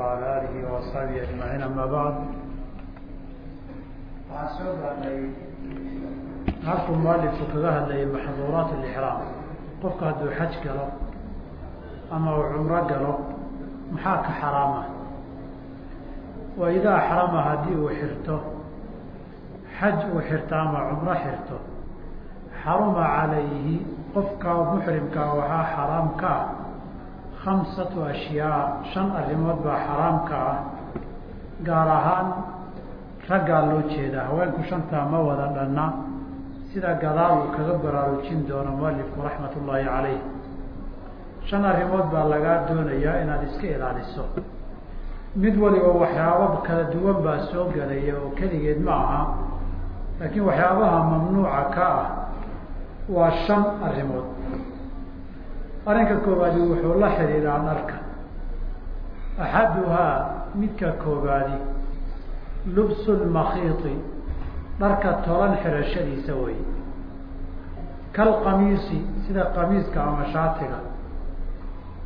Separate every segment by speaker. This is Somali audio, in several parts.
Speaker 1: وعلى آله وأصحaaبه أجمعين أmا bعd waxaan soo gaadhay halkuu mualifku kaga hadlayay maxduuraat اlإxraam qofka hadduu xaj galo ama uu cumro galo maxaa ka xaraama wa idaa xarama haddii uu xirto xaj uu xirto ama cumro xirto xaruma calayhi qofka muxrimkaa waxaa xaraam ka ah khamsatu ashyaa shan arrimood baa xaraam ka ah gaar ahaan raggaa loo jeedaa haweenku shantaa ma wada dhanna sida gadaal uu kaga baraarujin doono mualifku raxmat ullaahi calayh shan arrimood baa lagaa doonayaa inaad iska ilaaliso mid waliba waxyaabo kala duwan baa soo gelaya oo keligeed ma aha laakiin waxyaabaha mamnuuca ka ah waa shan arrimood arrinka koobaadi wuxuu la xidhiidhaa dharka axaduhaa midka koobaadi lubsu lmakhiiti dharka tolan xirashadiisa wey kalqamiisi sida qamiiska ama shaatiga.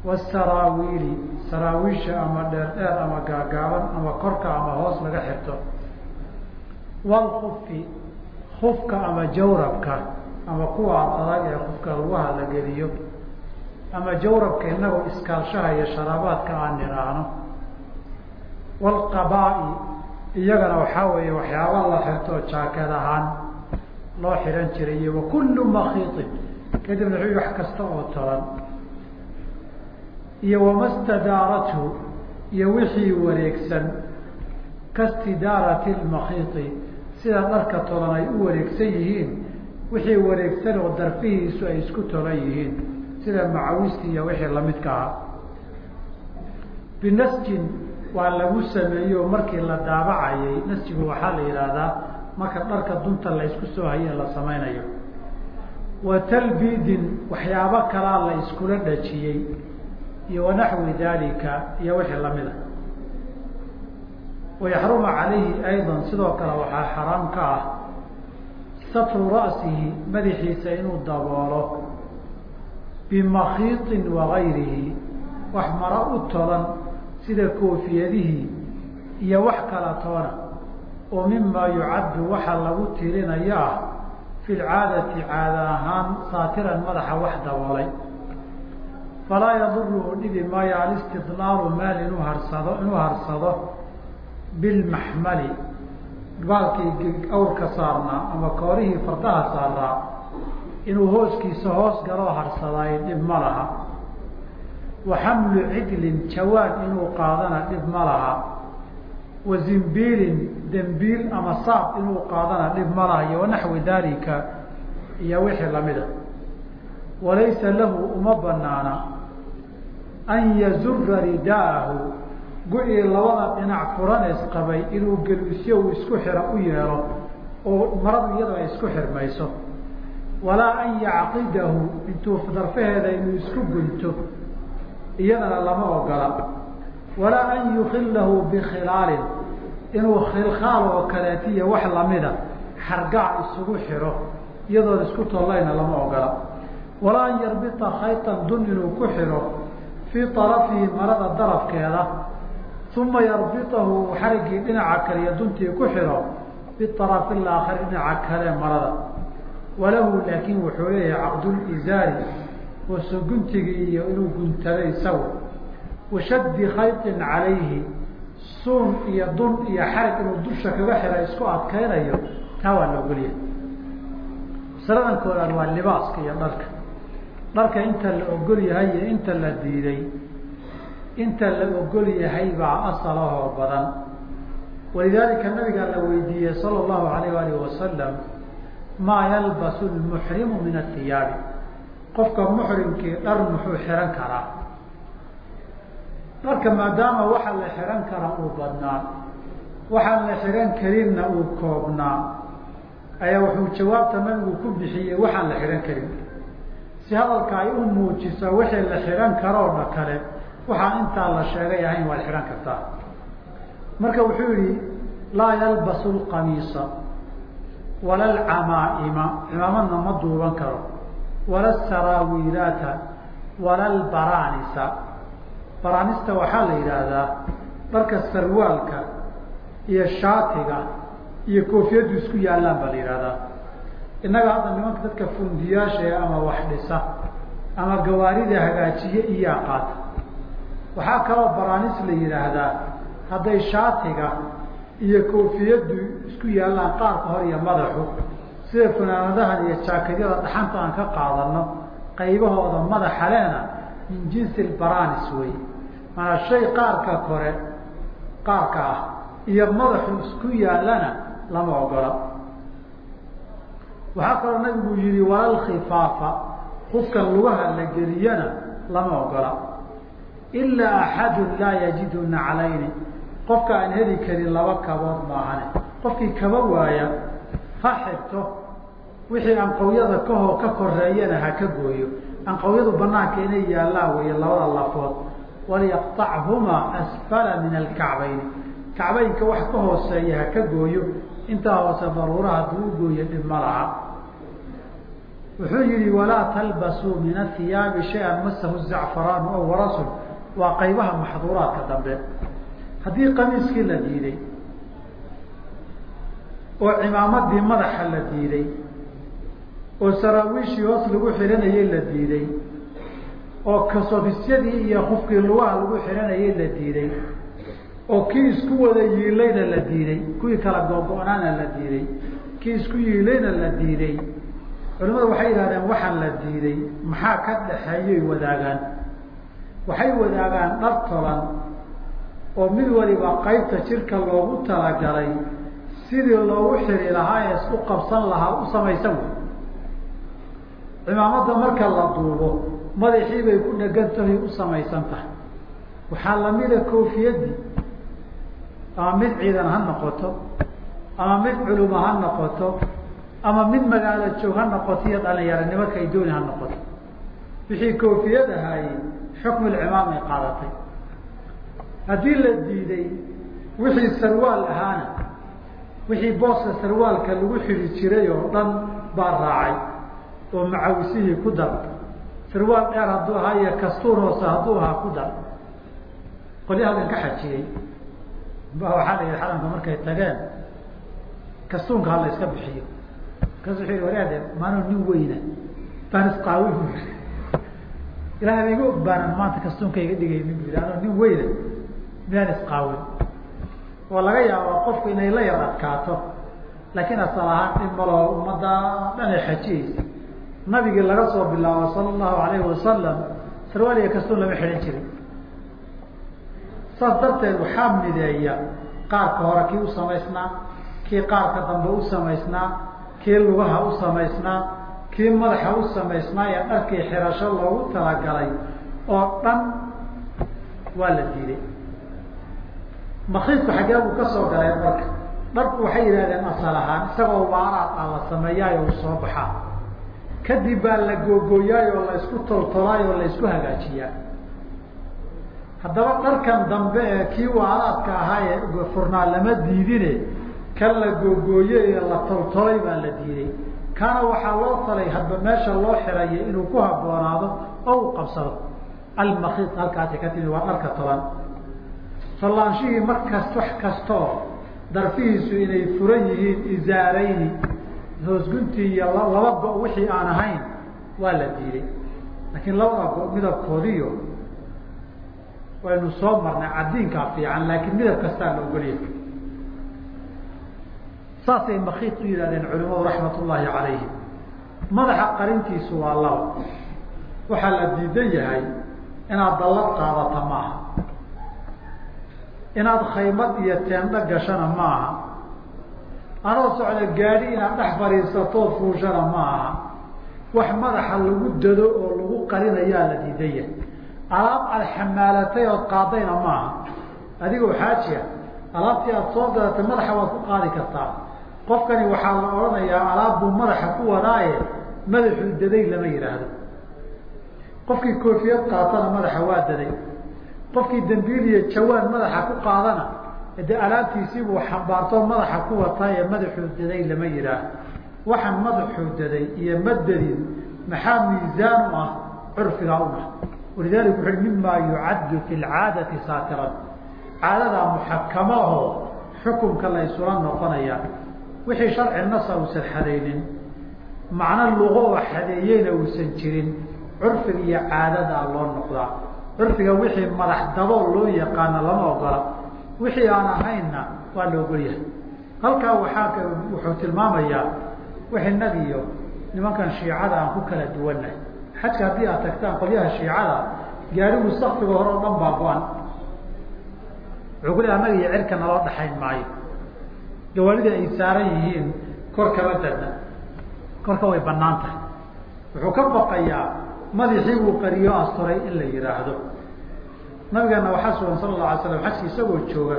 Speaker 1: Wasaraawiili saraawiisha ama dheer dheer ama gaagaaban ama korka ama hoos laga xirto. Walkufi kufka ama jawrabka ama kuwa adag ee kufka lugaha la geliyo ama jawrabka inagoo iyo sharaabaadka aan nidhaahno walqabaa-i iyagana waxaa weeye waxyaaba la xirto jaakad ahaan loo xihan jiray iyo wakullu makhiiطin kadibna wuxuu wax kasta oo tolan iyo wama stadaarathu iyo wixii wareegsan kastidaarati lmakhiiti sida dharka tolan ay u wareegsan yihiin wixii wareegsan oo darfihiisu ay isku tolan yihiin sida macawisti iyo wixii lamidka ahaa binasjin waa lagu sameeyo markii la daabacayay. Nasjigu waxaa la yidhaahdaa marka dharka dunta la isku soo haye la samaynayo. Wa talbiidin waxyaabo kalaa la iskula dhajiyey iyo wanaxwi dalika iyo wixii lamida wayaxruma calayhi aydan sidoo kale waxaa xaraam ka ah satru ra'sihi madaxiisa inuu daboolo bimakhiiطin wagayrihi wax maro u tolan sida koofiyadihii iyo wax kala toona oo mima yucaddu waxa lagu tirinayo ah fi lcaadati caada ahaan saatiran madaxa wax daboolay. Falaa yaduruhu dhibi maayo alistidlaalu meel inuu harsado inuu harsado bilmaxmali baalkii awrka saarnaa ama koorihii fardaha saaraa inuu hooskiisa hoos galoo harsadaayo dhib ma laha. Wa xamlu cidlin jawaan inuu qaadana dhib ma laha. Wa zimbiilin dembiil ama saab inuu qaadana dhib ma laha. Iyo wanaxwi daalika iyo wixii lamida walaysa lahu uma banaana an yazura ridaahu go-ii labada dhinac furanees qabay inuu gelusyo uu isku xiro u yeelo oo maradu iyadoo ay isku xirmayso walaa an yacqidahu intuu darfaheeda inuu isku gunto iyadana lama ogola. Walaa an yukilahu bikhilaalin inuu khilkhaal oo kaleetiya wax lamida xargac isugu xiro iyadoon isku tollayna lama ogola. Walaa an yarbita khaytan dun inuu ku xiro fii arafihi marada darafkeeda uma yarbitahu xariggii dhinaca kale iyo duntii ku xiro biarafi laakhari dhinaca kale marada walahu laakin wuxuu leeyahay caqdulizaari ooso guntigii iyo inuu guntaday isagu. Washaddi khayطin calayhi suun iyo dun iyo xarig inuu dusha kaga xira isku adkaynayo taa waa la ogolyahay. Masaladan koodaad waa libaaska iyo dharka. Dharka inta la ogol yahay iyo inta la diiday inta la ogol yahay baa asalahoo badan. Walidaalika nabigaa la weydiiyey sala allahu alayh alih wasalam maa yalbasu lmuxrimu min athiyaabi qofka muxrimkii dhar muxuu xihan karaa. Dharka maadaama waxa la xihan kara uu badnaa waxaan la xihan karinna uu koobnaa ayaa wuxuu jawaabta nabigu ku bixiyey waxaan la xihan karin. Si hadalka ay u muujiso wixii la xihan karoo dha kale waxaan intaa la sheegay ahayn waad xihan kartaa. Marka wuxuu yihi laa yalbasu lqamiisa wala alcamaa'ima cimaamadna ma duuban karo wala saraawiilaata wala albaraanisa baraanista waxaa la yidhaahdaa dharka sarwaalka iyo shaatiga iyo koofiyaddu isku yaallaan baa la yihahdaa innaga hadda nimanka dadka fundiyaasha ama wax dhisa ama gawaarida hagaajiye iyaa qaata waxaa kaloo baraanis la yidhaahdaa hadday shaatiga iyo koofiyaddu isku yaallaan qaarka hor iyo madaxu sida funaanadahan iyo jaakedyada dhaxanta aan ka qaadano qaybahooda madaxa leena min jinsi baranis wey maanaa shay qaarka kore qaarka ah iyo madaxu isku yaallana lama ogola waxaa kaloo nabigu yihi walal khifaafa qufkan lugaha la geliyana lama ogola ilaa axadun laa yajidu naclayni qofka aan heli karin laba kabood maahane. Qofkii kaba waaya ha xirto wixii anqawyada kahoo ka koreeyana ha ka gooyo. Anqawyadu banaanka inay yaallaan weeye labada lafood. Waliyaqطachumaa asfala min alkacbayni kacbaynka wax ka hooseeya ha ka gooyo. Intaa hoose daruura hadduu u gooyo dhib ma laha. Wuxuu yihi walaa talbasuu min athiyaabi shay-an masahu zacfaraanu aw warasun waa qaybaha maxduuraadka dambe haddii qamiiskii la diiday oo cimaamadii madaxa la diiday oo saraawiishii hoos lagu xihanayey la diiday oo kasofisyadii iyo kufkii lugaha lagu xihanayey la diiday oo kii isku wada yiilayna la diiday kuwii kala googo-naana la diiday kii isku yiilayna la diiday culimadu waxay yidhahdeen waxaan la diiday maxaa ka dhaxeeyoy wadaagaan? Waxay wadaagaan dhar tolan oo mid waliba qaybta jirka loogu talagalay sidii loogu xiri lahaa ee isku qabsan lahaa u samaysan wey cimaamadda marka la duubo madaxii bay ku dhegan tahay u samaysan tahay. Waxaa lamida koofiyadii ama mid ciidan ha noqoto ama mid culuma ha noqoto ama mid magaalo joog ha noqoto iyo dhalinyaranimo kay dooni ha noqoto. Wixii koofiyad ahaayey xukmulcimaam ay qaadatay haddii la diiday wixii sarwaal ahaana wixii booska sarwaalka lagu xidhi jiray oo dhan baa raacay oo macawisihii ku dar. Sarwaal dheer hadduu ahaa iyo kastuur hoose hadduu ahaa ku dar. Qolyahadan ka xajiyey. Waxaa la yihi xaramka markay tageen kastuunka hala iska bixiyo. Markaas wuxuu yihi waraade maanuu nin weyna. Baan isqaawin. Bu ilahay iga og baanan maanta kastuunka iga dhigaynin bu yidhi anoo nin weyna miyaan isqaawin oo laga yaaba qofku inay la yar adkaato. Laakiin asal ahaan dhib maloo ummadda dhan ay xajiyeysa nabigii laga soo bilaabo sala allahu alayhi wasalam sarwaaliga kastuun lama xidhan jirin. Saas darteed waxaa mideeya qaarka hore kii u samaysnaa kii qaarka dambe u samaysnaa kii lugaha u samaysnaa kii madaxa u samaysnaa ee dharkii xirasho loogu talagalay oo dhan waa la diiday makiidku xaggee buu ka soo galay dharka dharku waxay yidhahdeen asal ahaan isagoo waaraad ah la sameeyaayo u soo baxaa kadib baa la googooyaay oo la isku toltolaay oo la isku hagaajiyaa haddaba dharkan dambe ee kii waaraadka ahaa ee furnaa lama diidine kan la googooye ee la toltolay baa la diiday kaana waxaa loo talay hadba meesha loo xirayo inuu ku habboonaado oo uu qabsado. Almakiid halkaasi ka timi waa dharka tolan sallaanshihii markas wax kastoo darfihiisu inay furan yihiin izaarayni. Hoosguntii iyo laba go- wixii aan ahayn waa la diiday. Laakiin labada go- midabkoodiyo waynu soo marnay cadiinkaa fiican laakiin midab kastaa la ogolyahay. Saasay makiid u yidhahdeen culimadu raxmat ullaahi calayhim madaxa qarintiisu waa laba. Waxaa la diidan yahay inaad dallad qaadata maaha inaad khaymad iyo teendho gashana ma aha anoo socda gaadhi inaad dhex fadhiisatood fuushana ma aha wax madaxa lagu dado oo lagu qarinayaa la diidan yahay alaab aad xamaalatay ood qaadayna maaha. Adigoo xaajiya alaabtii aad soo gadatay madaxa waad ku qaadi kartaa. Qofkani waxaa la odhanayaa alaab buu madaxa ku wadaaye madaxuu daday lama yidhaahdo qofkii koofiyad qaatana madaxa waa daday qofkii dambiil iyo jawaan madaxa ku qaadana dee alaabtiisiibuu xambaartoo madaxa ku wataaye madaxuu daday lama yidhaah waxaan madaxuu daday iyo madadin maxaa miisaan u ah? Curfigaa u ah. Walidalika wuxu uhi mima yucaddu fi lcaadati saatiran. Caadadaa muxakamo ahoo xukunka la isula noqonayaan wixii sharci nasa uusan xadaynin macno luqo oo xadeeyeyna uusan jirin curfiga iyo caadadaa loo noqdaa curfiga wixii madax dabool loo yaqaano lama ogola. Wixii aan ahaynna waa la ogolyahay halkaa waxaa wuxuu tilmaamayaa wax inagiyo nimankan shiicada aan ku kala duwannahay xajka haddii aad tagtaan qolyaha shiicada gaarigu sakfiga hore oo dhan baa go-an. Le annaga iyo cirka naloo dhaxayn maayo. Gawaalida ay saaran yihiin kor kama dadna korka way bannaan tahay. Wuxuu ka baqayaa madaxii uu qariyo asturay in la yihaahdo nabigeena waxaa sugan sala la alay slam xajki isagoo jooga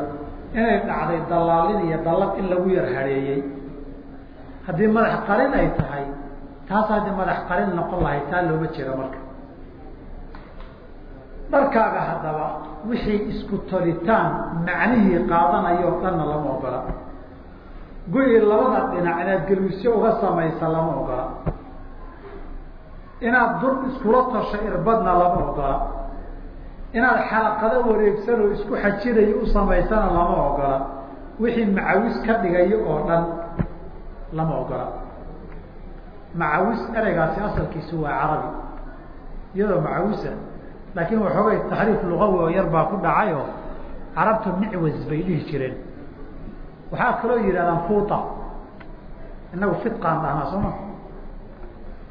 Speaker 1: inay dhacday dalaalin iyo dallad in lagu yar hareeyey. Haddii madax qarin ay tahay taas haddii madax qarin noqon lahay taa looma jiro marka. Dharkaaga haddaba wixii isku tolitaan macnihii qaadanayo o dhanna lama ogola go-i labada dhinac inaad geluusyo uga samaysa lama ogola inaad dur iskula tosho irbadna lama ogola inaad xalaqado wareegsan oo isku xajinayo u samaysana lama ogola. Wixii macawis ka dhigayo oo dhan lama ogola. Macawis ereygaasi asalkiisu waa carabi. Iyadoo macawisa laakiin waxoogay taxriif lugawi oo yar baa ku dhacay oo carabtu micwas bay dhihi jireen. Waxaa kaloo yidhahdaan fuuta. Inagu fidqaan dhahnaa soo ma?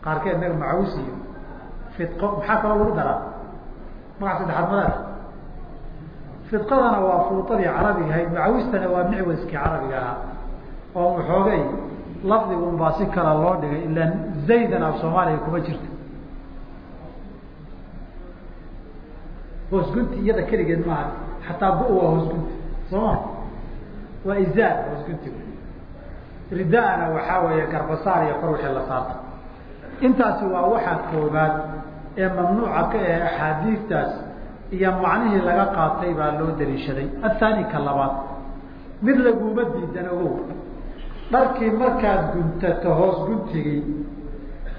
Speaker 1: Qaarkeed inaga macawis iyo fidqo maxaa kaloo lagu daraa magac saddexaad madaad fidqadana waa fuutadii carabiga ahayd macawistana waa micwaskii carabiga ahaa. Oo waxoogay lafdigun baa si kala loo dhigay ilaa zaydan af soomaaliya kuma jirto hoosgunti iyada keligeed maaha xataa bu waa hoosgunti soo ma? Waa izaar hoosguntigu ridaana waxaa weeye garbasaar iyo kor wixii la saarta. Intaasi waa waxaa koobaad ee mamnuuca ka ahe axaadiistaas iyo macnihii laga qaatay baa loo daliishaday athaani ka labaad. Mid laguma diidan ogow. Dharkii markaad guntato hoos guntigii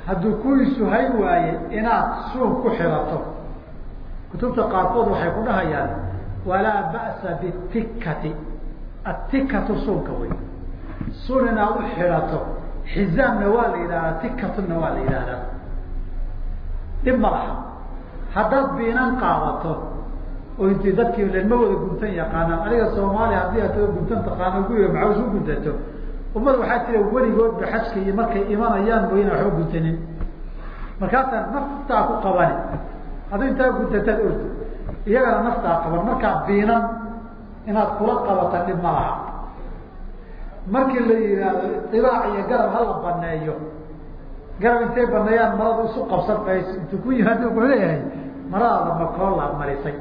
Speaker 1: hadduu kuwiisu hay waaye inaad suun ku xirato. Kutubta qaarkood waxay ku dhahayaan walaa ba'sa bitikati atikatu suunka wey suun inaad u xidhato xizaamna waa la yidhahdaa tikatuna waa la yidhaahdaa dhib ma laha. Haddaad biinan qaadato oo intii dadkii len ma wada guntan yaqaanaan adiga soomaaliya haddii aad guntan taqaano guriga macaws u guntato ummad waxaa jira weligoodba xajka iyo markay imanayaan mooy ina waxba guntanin markaasaa naftaa ku qabani hadduu intaa guntataad ordi iyagana naftaa qaban. Markaa biinan inaad kula qabata dhib ma laha. Markii la yihaahdo ibaac iyo garab hala baneeyo garab intay baneeyaan maradu isu qabsan mayso intuu ku yimaado wuxuu leeyahay maradaada makoolaad marisay.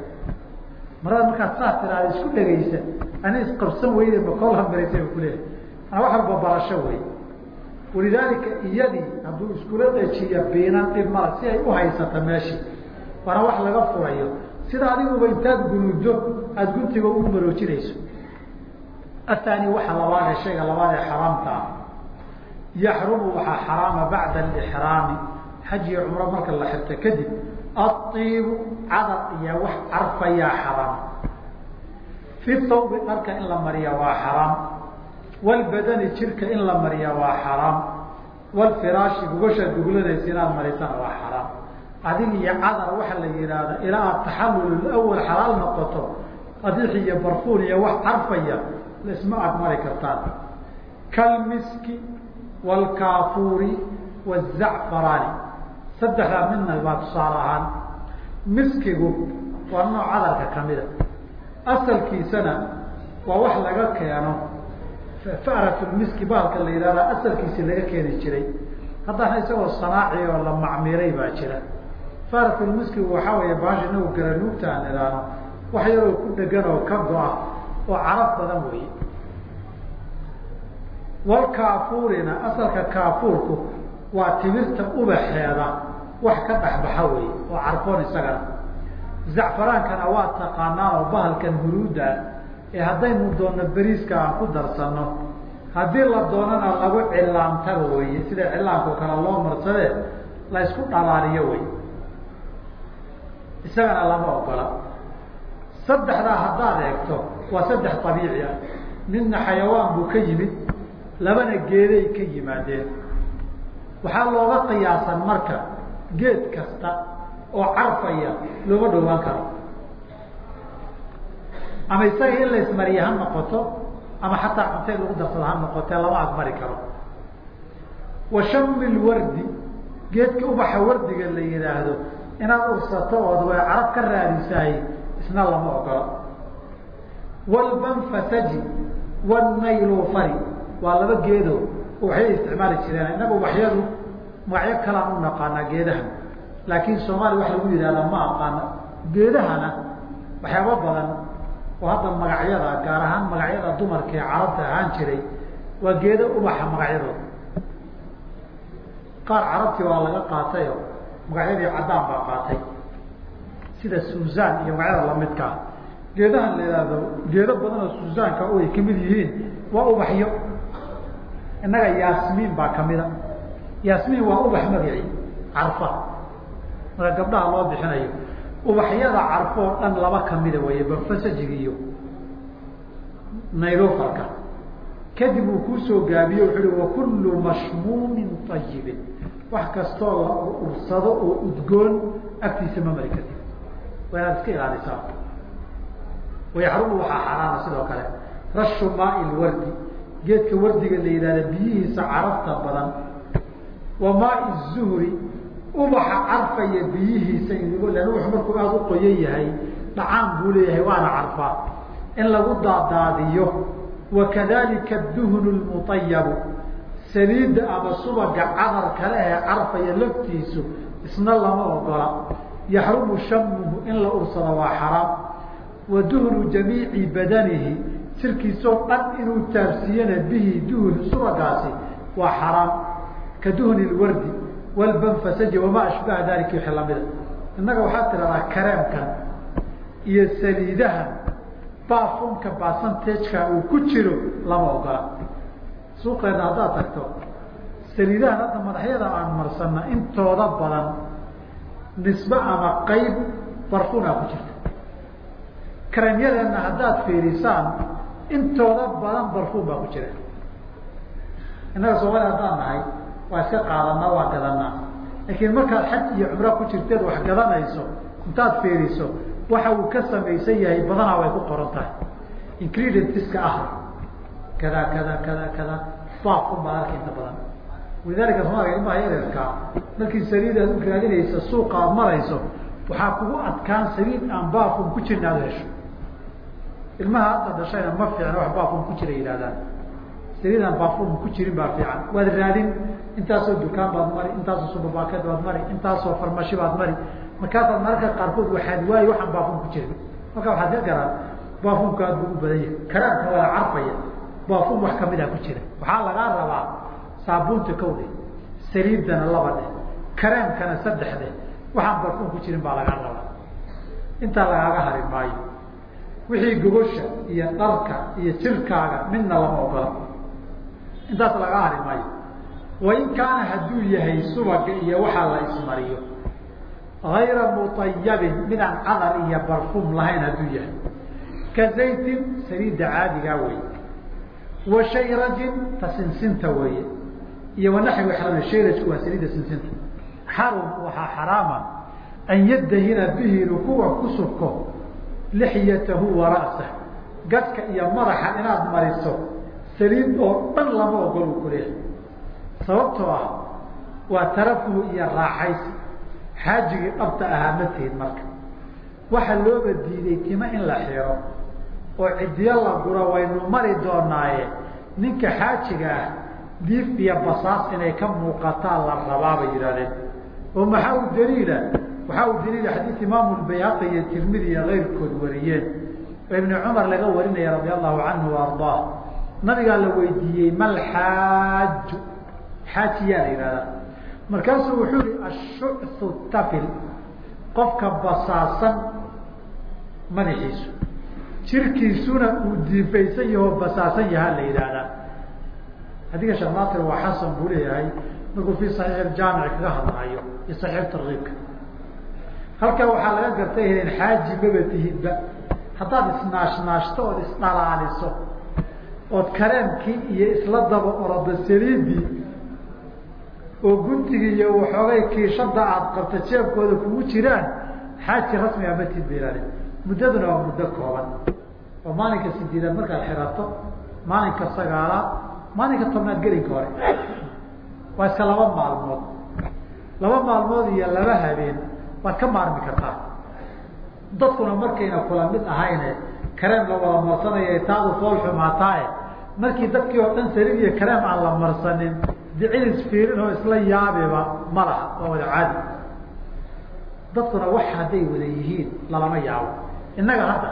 Speaker 1: Marada markaad saas tiraada isku dhegaysa ani isqabsan weyde makoolaad marisay bu kuleeyahay ana wax walba barasho wey. Walidaalika iyadii hadduu iskula dejiya biinan dhib mala si ay uhaysato meeshii waana wax laga furayo. Sida adiguba intaad gunudo aada guntiga u maroojinayso. Athani waxa labaad ee shayga labaad ee xaraamta ah yaxrumu waxaa xaraama bacda alixraami xaj iyo cumro marka la xirto kadib aiibu cadar iyo wax carfayaa xaraam fi thawbi dharka in la mariya waa xaraam walbadani jirka in la mariya waa xaraam walfiraashi gugashaad guglanaysa inaad marisana waa xaraam adig iyo cadar waxa la yihaahda ilaa aad taxallul awal xalaal noqoto adix iyo barfuun iyo wax carfaya laisma aad mari kartaan kalmiski waalkaafuuri wazacfaraani saddexdaa midna baa tusaale ahaan miskigu waa nooc cadarka kamida asalkiisana waa wax laga keeno faratulmiski bahalka la yihahda asalkiisi laga keeni jiray haddana isagoo sanaaci oo la macmiiray baa jira faratulmiskigu waxaa weeye baasha inagu garanuugta aan idhaano wax yaroo ku dhegan oo ka go-a oo carab badan weeye walkaafuurina asalka kaafuurku waa timirta ubaxeeda wax ka dhexbaxa wey oo carfoon isagana zacfaraankana waa taqaanaan oo bahalkan huruuda ee haddaynu doonno beriiska aan ku darsano haddii la doonana lagu cilaantaba weye sida cilaanko kale loo marsadee la isku dhalaaliyo wey isagana lama ogola. Saddexdaa haddaad eegto waa saddex abiici ah. Midna xayawaan buu ka yimid labana geeday ka yimaadeen. Waxaa looga qiyaasan marka geed kasta oo carfaya looma dhowaan karo. Ama isaga in la ismariya ha noqoto ama xataa cunteed lagu darsado ha noqotee lama agmari karo. Wa shami lwardi geedka ubaxa wardiga la yihaahdo inaad ursato ood way carab ka raadisaay isna lama ogolo walbanfasaji wanaylufari waa laba geedo ubaxyada isticmaali jireen. Innaga ubaxyadu magacyo kalaan u naqaanaa geedaha. Laakiin soomaaliya wax lagu yihahda ma aqaano geedahana waxyaaba badan oo hadda magacyada gaar ahaan magacyada dumarka ee carabta ahaan jiray waa geedo ubaxa magacyadooda qaar carabtii waa laga qaatayo magacyadii caddaan baa qaatay. Sida suusan iyo magacyada lamidkaa geedahan la ihahdo geedo badan oo suusaanka o ay yihiin waa ubaxyo innaga yaasmiin baa kamida yaasmiin waa ubax magaci carfa. Marka gabdhaha loo bixinayo ubaxyada carfo oo dhan laba kamida wey banfasajig iyo naylofarka kadib uu kuusoo gaabiye wuxu uhi wakullu mashmuumin ayibin wax kastoo la ursado oo udgoon agtiisa ma mari kartid. Waa inaad iska ilaalisaa wayaxrumu waxaa xaraama sidoo kale. Rashu maai lwardi geedka wardiga la yidhahda biyihiisa carafta badan. Wa maai zuhri ubaxa carfaya biyihiisa ux markuu aada u qoyan yahay dhacaan buu leeyahay waana carfaa in lagu daadaadiyo. Wakadalika duhnu lmuayabu saliidda ama subaga cadar kale ee carfaya laftiisu isna lama ogola. Yaxrumu shamuhu in la ursado waa xaraam. Wa duhnu jamiici badanihi jirkiisoo dhan inuu taabsiiyana bihi duhn subagaasi waa xaraam ka duhni lwardi walbanfasaji wamaa ashbaha dalika wixii lamida innaga waxaad tidhahdaa kareemkan iyo saliidaha baafunka basantajka uu ku jiro lama ogola. Suuqeena haddaad tagto saliidahan hadda madaxyada aan marsana intooda badan nisbe ama qayb barfunaa ku jirta. Kareemyadeena haddaad fiirisaan intooda badan barfun baa ku jira. Innaga soomaliya haddaan nahay waa iska qaadanaa waa gadanaa. Laakiin markaad xaj iyo cumro ku jirteed wax gadanayso intaad fiiriso waxa uu ka samaysan yahay badanaa way ku qoran tahay. Ingredentiska ah. Kada kada kada kada. Baafun baad arka inta badan. Walidaalika soomaliga ilmaha yareerkaa markii saliid aad u raadinaysa suuqa aad marayso waxaa kugu adkaan saliid aan baafun ku jirin aad hesho ilmaha hadda dhashayna ma fiicna wax baafun ku jira yihahdaan saliidaan baafun ku jirin baa fiican. Waad raadin intaasoo dukaan baad mari intaasoo subermarket baad mari intaasoo farmashi baad mari. Markaasaad mararka qaarkood waxaad waayi waxaan baafun ku jirin. Marka waxaad garaan baafunka aad buu u badan yahay. Karaamka waa carfaya. Baafun wax kamida ku jira. Waxaa lagaa rabaa saabuunta kowde saliidana laba dheh kareemkana saddex dheh. Waxaan barfun ku jirin baa lagaa rabaa. Intaa lagaaga hari maayo wixii gogosha iyo dharka iyo jirkaaga midna lama ogola. Intaas lagaa hari maayo. Wain kaana hadduu yahay subaga iyo waxaa la ismariyo. Ayra muayabin midaan cadar iyo barfum lahayn hadduu yahay. Ka zaytin saliidda caadigaa wey wa shayrajin ta sinsinta weeye. Iyo wanaxwi xaram shayrajku waa saliidda sinsinta. Xarum waxaa xaraama an yadahina bihi kuwa ku subko lixyatahu wa ra'sah gadka iyo madaxa inaad mariso saliid oo dhan lama ogol uu kuleeyahay sababtoo ah waa tarafuhu iyo raaxaysi xaajigii dhabta ahaa ma tihin marka. Waxa looba diiday tima in la xiro oo cidiyo la guro waynu mari doonaaye ninka xaajiga ah diif iyo basaas inay ka muuqataan la rabaa bay yidhahdeen. Oo maxaa u daliila waxaa u daliila xadiid imaamu lbayhaqi iyo tirmidi iyo keyrkood wariyeen. Oo cumar laga warinaya radia allahu canhu wa ardaah nabigaa la weydiiyey mal xaaju? Xaaji la yihahdaa markaasuu wuxuu yihi ashucu tafil. Qofka basaasan madaxiisu. Jirkiisuna uu diifaysan yahoo basaasan yahaa la yidhaahdaa xadiga sheekh naasir waa xasan buu leeyahay. Markuu fi saxiix jaamic kaga hadlahayo iyo saxiix tarkiibka halkaa waxaa laga gartay helen xaaji maba tihidba. Haddaad isnaashnaashto ood isdhalaaliso ood kareemkii iyo isla daba orado saliidii oo guntigii iyo waxoogay kiishada aad qabta jeebkooda kugu jiraan xaaji rasmiga matid ba ilaali. Muddaduna waa muddo kooban. Oo maalinka sideedaad markaad xirato maalinka sagaalaad maalinka tobnaad gelinka hore. Waa iska laba maalmood. Laba maalmood iyo laba habeen waad ka maarmi kartaa. Dadkuna markayna kula mid ahayne kareem la wada marsanaya taadu fool xumaataaye markii dadkii oo dhan saliid iyo kareem aan la marsanin dicilis fiirin oo isla yaabiba ma laha waa wada caadi. Dadkuna wax hadday wada yihiin lalama yaabo. Innaga hadda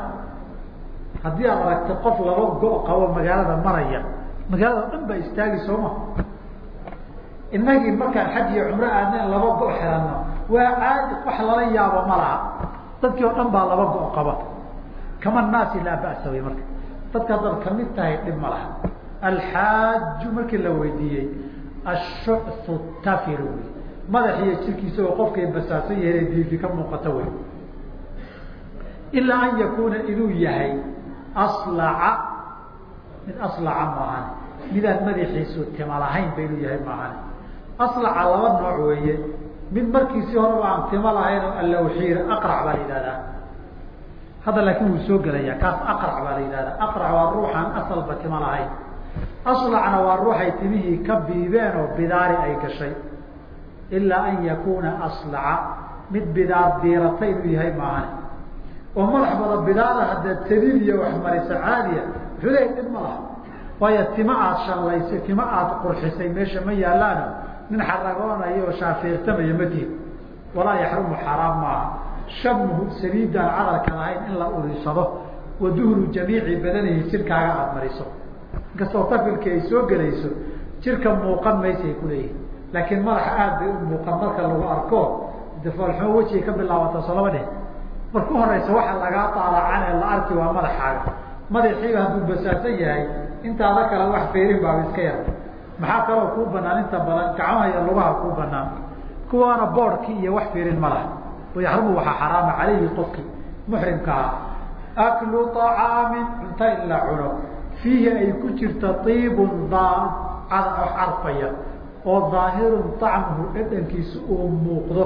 Speaker 1: haddii aad aragta qof laba go- qabo magaalada maraya magaalada dhan baa istaagi sooma inagii markaan xaj iyo cumro aadnayn laba go- xirano waa caadi wax lala yaabo ma laha. Dadkii oo dhan baa laba go- qaba. Kama naasi laa ba'sa wey marka. Dadka haddaad ka mid tahay dhib ma laha. Alxaaju markii la weydiiyey ashucu tafir wey. Madaxiiyo jirkiisa oo qofkay basaasan yahay diifi ka muuqato wey. Ilaa an yakuuna inuu yahay aslaca. Mid aslaca maahan. Midaan madaxiisu tima lahayn ba inuu yahay maahan. Aslaca laba nooc weeye mid markiisii horeba aan timo lahayn oo allawxiir aqrac baa la yidhahdaa. Hadda laakiin wuu soo gelaya kaas aqrac baa la yidhahdaa. Aqrac waa ruuxaan asalba timo lahayn. Aslacna waa ruuxay timihii ka biibeen oo bidaari ay gashay. Ilaa an yakuuna aslaca. Mid bidaar diirata inuu yahay maahan oo madax bada bidaada haddaad saliid iyo wax marisa caadiya wuxuu leeyahy dhib ma laha. Waayo tima aad shallaysay tima aad qurxisay meesha ma yaalaano nin xaragoonayo oo shaafeertamaya matiid walaa yaxrumu xaaraam maaha. Shamuhu saliidaan cadarka lahayn in la urisado wa duhru jamiici badanihi jirkaaga aada mariso. Inkastoo tafilkii ay soo gelayso jirka muuqan maysay kuleeyihin laakiin madaxa aad bay u muuqan marka lagu arko defoolxumo wejiga ka bilaabata soo laba dheh marku horeysa waxa lagaa daalacanee la arki waa madaxaaga. Madaxiiba hadduu basaasan yahay intaada kale wax feerin baaba iska yar maxaa kaloo kuu banaan inta badan gacmaha iyo lugaha kuu banaan kuwaana boodhkii iyo wax feerin ma laha. Waxaa xaraama calayhi qofkii muxrimkaa aklu طacaamin cunta in cuno. Fiihi ay ku jirta iibun carfaya oo daahirun طacmuhu dhadhankiisa uu muuqdo.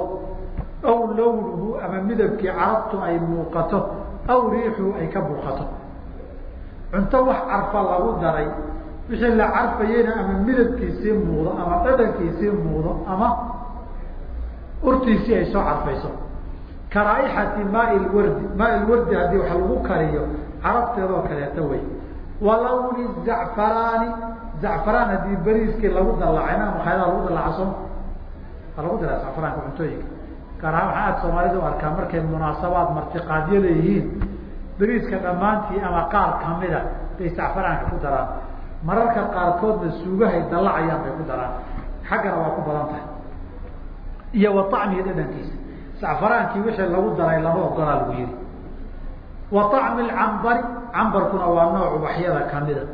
Speaker 1: Aw lawnuhu ama midabkii carabtu ay muuqato aw riixuhu ay ka muuqato cunto wax carfa lagu daray wixii la carfayeyna ama midabkiisii muuqdo ama dhadhankiisii muuqdo ama urtiisii ay soo carfayso. Ka raaixati maai lwardi haddii wax lagu kariyo carabteedoo kaleeto wey walawni zacfaraani zacfaraan haddii beriiskii lagu dallacayna makhaayadaha lagu dallaca soo waa lagu dara zacfaraanka cuntooyinka. Gaar ahaan waxaa aad soomaalida u arkaa markay munaasabaad martiqaadyo leeyihiin. Beriiska dhammaantii ama qaar kamida bay zacfaraanka ku daraan mararka qaarkoodna suugahay dallacayaan bay ku daraan. Xaggana waa ku badan tahay. Iyo wa acmihi dhadhankiisa. Zacfaraankii wixii lagu daray lama ogolaa lagu yihi wa acmi cambarkuna waa nooc ubaxyada kamida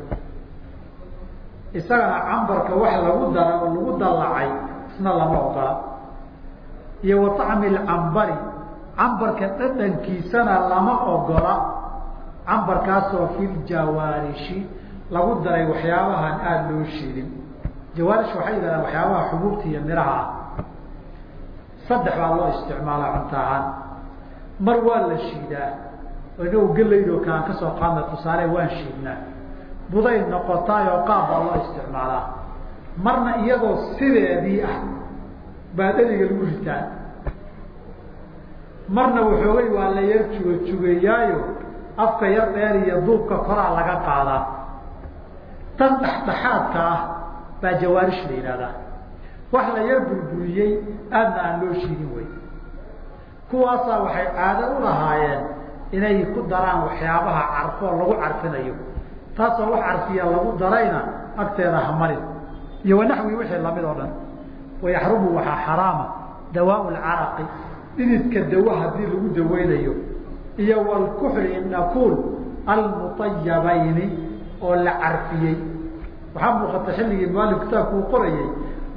Speaker 1: isagana cambarka wax lagu dara oo lagu dallacay isna lama ogola iyo wa acmi cambari cambarka dhadhankiisana lama ogola cambarkaasoo fi ljawaarishi lagu daray waxyaabahan aada loo shiidin jawaarish waxay yidhahdaan waxyaabaha xubuubta iyo miraha. Ah saddex baa loo isticmaalaa cunto ahaan mar waa la shiidaa. Inagu gelaydoo kalaan ka soo qaadna tusaale waan shiidnaa. Buday noqotaay oo qaab baa loo isticmaalaa. Marna iyadoo sideedii ah baa dheriga lagu ritaa marna waxoogay waa la yar jugo jugeeyaayo afka yar dheer iyo duubka koraa laga qaadaa tan dhexdhexaadka ah baa jawaarish la yidhahdaa wax la yar burburiyey aadna aan loo shiidin wey kuwaasaa waxay caado u lahaayeen inay ku daraan waxyaabaha carfoo lagu carfinayo. Taasoo wax carfiya lagu darayna agteeda hamarin iyo wanaxwi wixii la mid oo dhan. Wayaxrumu waxaa xaraama dawaau lcaraqi dhididka dawa haddii lagu daweynayo. Iyo walkuxli nakuul almutayabayni oo la carfiyey. Waxaa muuqata xilligii mualif kitaabku uu qorayay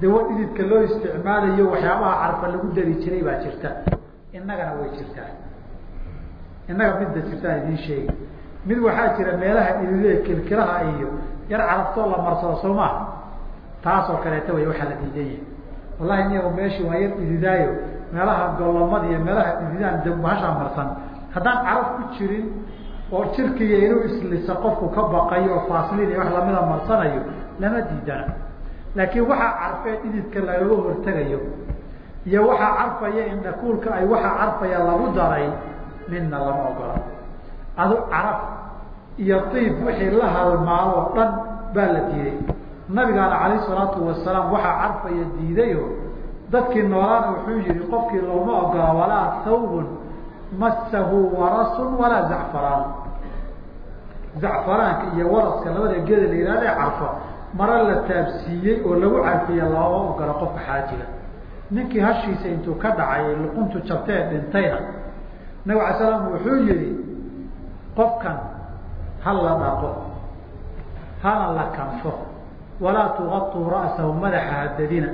Speaker 1: dawo dhididka loo isticmaalayo waxyaabaha carfa lagu dari jiray baa jirta. Innagana way jirtaa. Innaga midda jirtaan idiin sheegi mid waxaa jira meelaha idile kilkilaha iyo yar caraftoo la marsado soo maha taasoo kaleeta way waxaa la diidan yahay. Wallahi niyagu meeshii waa yar ididaayo meelaha golomada iyo meelaha ididaan bahashaa marsan haddaan caraf ku jirin oo jirkiga inuu islisa qofku ka baqayo oo faaslin iyo wax lamida marsanayo lama diidana. Laakiin waxaa carfee dhididka lagaga hortegayo iyo waxaa carfaya indhakuulka ay waxaa carfaya lagu daray midna lama ogola. Adu caraf iyo iib wixii la halmaaloo dhan baa la diiday. Nabigaana calayh salaatu wasalaam waxaa carfaya diidayo dadkii noolaana wuxuu yihi qofkii looma ogola walaa thawbun masahu warasun walaa zacfaraan zacfaraanka iyo waraska labada geeda la yihahda ee carfa mara la taabsiiyey oo lagu carfiya looma ogola qofka xaajiga. Ninkii hashiisa intuu ka dhacay luquntu jabtee dhintayna. Nabig alay slam wuxuu yihi qofkan ha la dhaqo hana la kanfo. Walaa tugatuu ra'sahu madaxa hadadina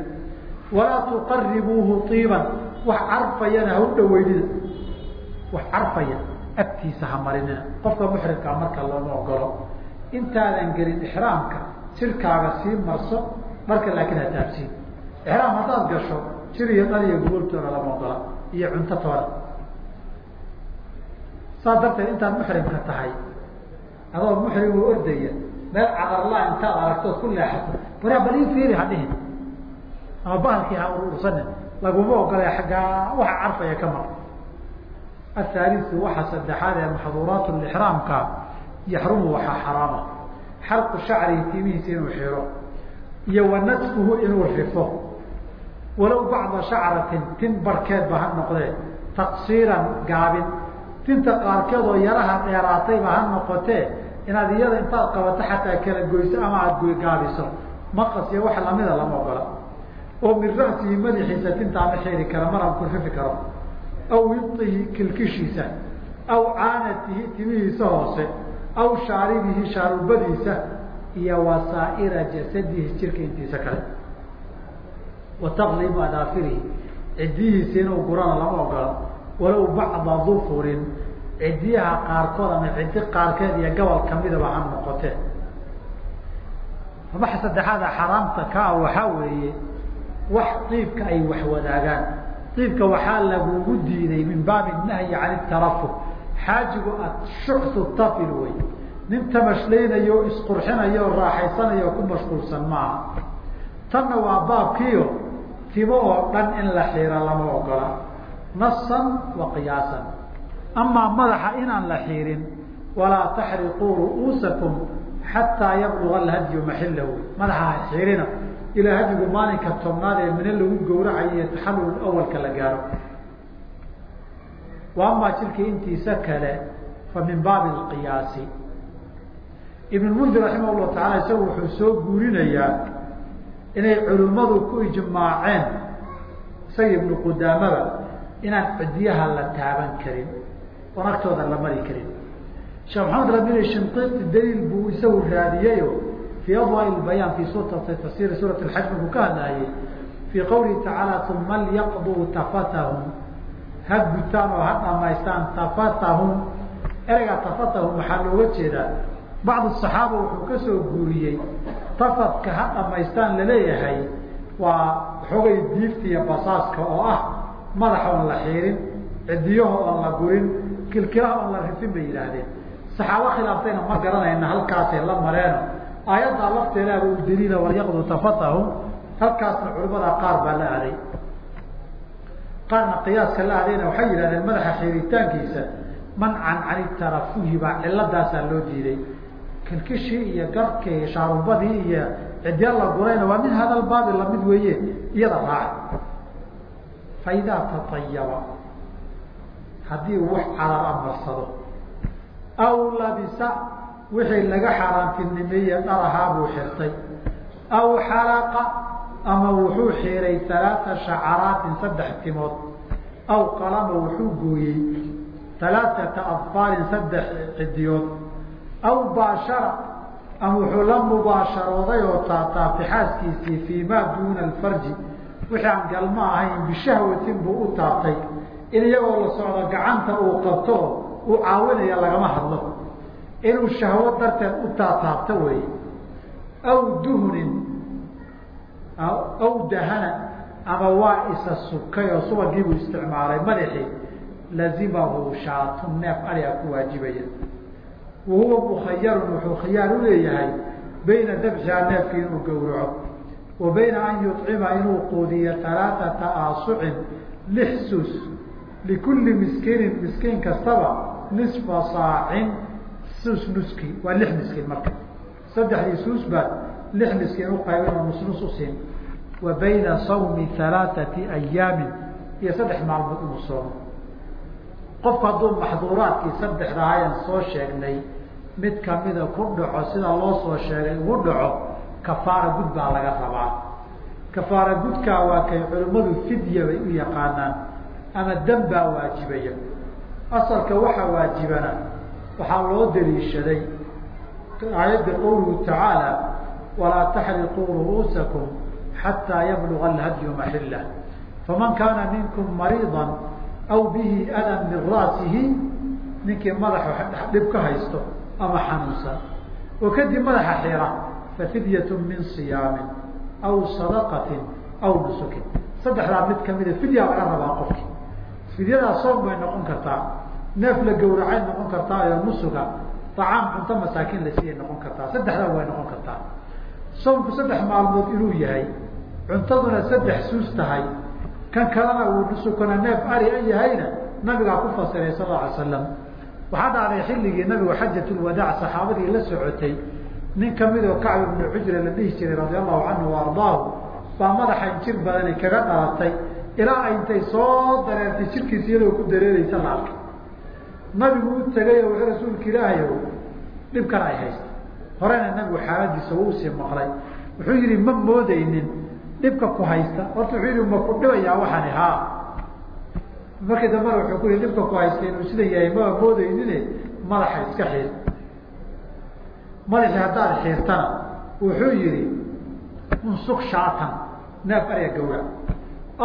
Speaker 1: walaa tuqaribuuhu iiban wax carfayana ha u dhaweynina wax carfaya agtiisa ha marinina qofka muxrimkaa marka looma ogolo intaadan gelin ixraamka jirkaaga sii marso marka laakiin ha taabsiin. Ixraam haddaad gasho jir iyo dhar iyo gooltooda lama ogola iyo cunto saas darteed intaad muxrimka tahay adoo muxrim ordaya meel cadarlaa intaad aragto ood ku leexato waraa bal ii fiiri ha dhihin. Ama bahalkii ha urursanin laguma ogolay aggaa waxa carfaya ka mar ahaaliu waxa saddexaad ee maxduuraat lixraamka yaxrumu waxaa xaraama xalqu shacrii timihiisa inuu xiro iyo wa nadfuhu inuu rifo walow bacda shacratin tin barkeedba ha noqdee taqsiiran gaabin tinta qaarkeed oo yaraha dheeraatayba ha noqotee inaad iyada intaad qabato xataa kala goyso ama aada gaabiso maqas iyo wax lamida lama ogola oo min ra'sihi madaxiisa tintaa ma xiri kara maraan ku rifi karo aw ibtihi kilkishiisa aw caanatihi timihiisa hoose aw shaaribihi shaarubadiisa iyo wasaa'ira jasadihi jirka intiisa kale. Wa taqlimu adaafirihi cidiyihiisa inuu gurana lama ogola walow bacda dufurin cidiyaha qaarkood ama cidi qaarkeed iyo gobol kamidaba ha noqotee waxa saddexaada xaraamta kaa waxaa weeye wax iibka ay wax wadaagaan iibka waxaa lagugu diiday min baabi nahyi can tarafuh xaajigu ashuxu tafil wey. Nin tamashleynayo o isqurxinayo o raaxaysanayo o ku mashquulsan maaha. Tanna waa baabkiio timo oo dhan in la xiira lama ogola. Nasan wa qiyaasan. Amaa madaxa inaan la xiirin walaa taxriquu ru'uusakum xataa yabluga alhadyu maxilahu madaxa xiirina ilaa hadyigu maalinka tobnaad ee mine lagu gowracayo iyo taxallul awalka la gaaro. Wa amaa intiisa kale fa min baabi alqiyaasi. Ibn mundir raximah llahu taala isagu wuxuu soo guurinayaa inay culimmadu ku ijmaaceen isaga ibnu qudaamaba inaan cidyaha la taaban karin oon agtooda la mari karin. Sheekh maxamed rabin shinqiti daliil buu isagu raadiyeyo fii adwaa bayaan fi suurati tafsiri suurat alxaj markuu ka hadlaayey fii qawlihi tacaala uma lyaqduu tafatahum ha gutaan oo ha dhamaystaan tafatahum ereygaa tafatahum waxaa looga jeedaa bacdu saxaaba wuxuu ka soo guuriyey tafadka ha dhamaystaan la leeyahay waa xogay diifta iyo basaaska oo ah madaxa oon la xiirin cidiyaha oon la gurin kilkilaha oon la rifin bay yidhaahdeen. Saxaabo ma garanayna halkaasay la aayaddaa lafteedaaba u daliila walyaqdu tafatahum halkaasna culimada qaar baa la aaday qaarna qiyaaska la aadayna waxay yidhahdeen madaxa xiiritaankiisa mancan cani tarafuhi ciladaasaa loo diiday. Kilkishii iyo garkii shaarubadii iyo cidya la gurayna waa min hadal baabi la mid weeye iyada raaca. Fa idaa taayaba haddii wax carar amarsado aw labisa wixii laga xaaraantinimeeye dhar ahaa buu xirtay. Aw xalaqa ama wuxuu xiiray alaaa shacaraatin saddex timood. Aw qalama wuxuu gooyey alaaata adfaarin saddex cidiyood aw baashara ama wuxuu la mubaasharooday oo taataabtay xaaskiisii fii maa duuna alfarji. Wixii galmo ahayn bishahwatin buu u taabtay. In iyagoo la socdo gacanta uu qabto uu caawinaya lagama hadlo inuu shahwo darteed u taataabto weeye. Aw duhnin aw dahana ama waa isa sukay oo subagiibuu isticmaalay madaxii lazimahu shaatu neef ariga ku waajibaya. Wa huwa mukhayarun wuxuu khiyaar u leeyahay bayna dabxihaa neefkii inuu gowraco wa bayna an yucima inuu quudiyo alaaata aasucin lix suus likulli miskiinin miskiin kastaba nisfa saacin suus nuski waa lix miskiin marka. Saddexdii suus baad lix miskiin uqaybin oo nus usiin wa bayna sawmi alaaati ayaamin iyo saddex maalmood inuu soomo. Qofku hadduu maxduuraadkii saddexda ahayan soo sheegnay mid kamida ku dhaco sida loo soo sheegay ugu dhaco kafaara gud baa laga rabaa. Kafaara gudkaa waa kay culimmadu fidya bay u yaqaanaan ama dam baa waajibaya. Asalka waxaa waajibana waxaa loo daliishaday aayadda qowluhu tacaala walaa taxriquu ru'uusakum xataa yabluga alhadyu maxila faman kaana minkum mariida aw bihi adan min ra'sihi ninkii madaxa dhib ka haysto ama xanuunsan. Oo kadib madaxa xira fafidyat min siyaamin aw sadaqatin aw nusukin. Saddexdaa mid kamida fidya laga rabaa qofki. Fidyadaa soom bay noqon kartaa neef la gawracay noqon kartaa iyo nusuga acaam cunto masaakiin la siiyay noqon kartaa saddexdaa way noqon kartaa. Soomku saddex maalmood inuu yahay cuntaduna saddex suus tahay kan kalena uu nusukana neef ari a yahayna nabigaa ku fasiray sal lla alay slam waxaa dhacday xilligii nabigu xajatulwadaac saxaabadii la socotay nin kamidoo kacb ibnu cujre la dhihi jiray radia allahu canhu wa baa madaxa injir badani kaga dhalatay ilaa ay intay soo dareertay jirkiisa iyadoo ku dareereysa la nabigu u tegay wuxuu rasuulka ilaahay o dhibkan ay haysta horena nabigu xaaladiisa wuu sii maqlay. Wuxuu yihi ma moodeynin dhibka ku haysta. Horta wuxuu yihi ma ku dhibayaa waxani haa markii dambena wuxuu ku yihi dhibka ku haysta inuu sida yahay maba moodeynine madaxa iska xiir. Madaxii haddaad xiirtana wuxuu yihi unsuk shaatan neef ariga gawra.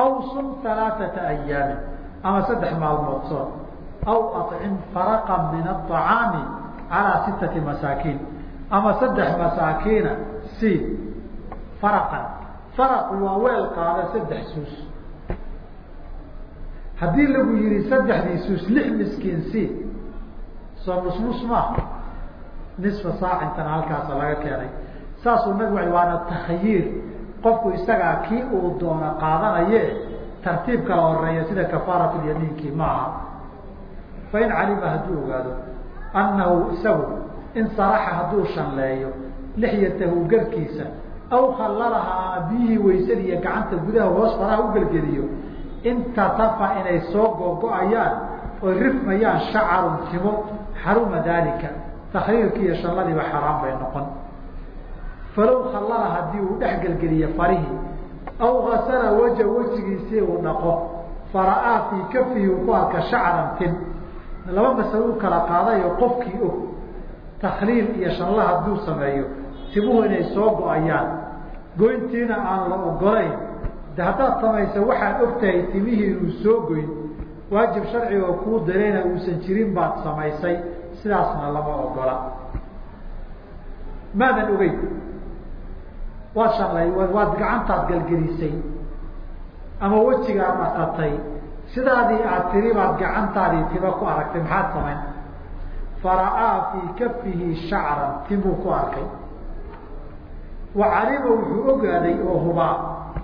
Speaker 1: Aw sum alaaata ayaamin ama saddex maalmood soon aw acim faraqa min aطacaami calaa sittati masaakiin ama saddex masaakiina sii faraqan faraqu waa weel qaada saddex suus haddii lagu yihi saddexdii suus lix miskiin sii soo nusnus maaha nisfa saacintana halkaasa laga keenay saasuu nabigu a waana takhyiir qofku isagaa kii uu doono qaadanaye tartiib kala horreeya sida kafaaratulyamiinkii maaha fain calima hadduu ogaado annahu isagu in saraxa hadduu shanleeyo lixyatahu garkiisa aw khallalaha ama biyihii weysadiiyo gacanta gudaha hoos faraha u gelgeliyo intatafa inay soo googo-ayaan oy rifmayaan shacarun timo xaruma daalika. Takriirkii iyo shalladiiba xaraam bay noqon. Falow khallala haddii uu dhex gelgeliyo farihii aw gasala waja wejigiisii uu dhaqo fara'aa fii kafihi uu ku arka shacran tin laba masalo u kala qaadayo qofkii og takliil iyo shalla hadduu sameeyo timuhu inay soo go'ayaan. Goyntiina aan la ogolayn de haddaad samayso waxaad ogtahay timihii inuu soo goyn. Waajib sharciga oo kuu dareyna uusan jirin baad samaysay. Sidaasna lama ogola maadan ogeyn? Waad shalay waad gacantaad galgelisay. Ama wejigaad dhaqatay sidaadii aad tiri baad gacantaadii tiba ku aragtay maxaad samayn fara'aa fii kafihi shacran timuu ku arkay. Wa calima wuxuu ogaaday oo hubaa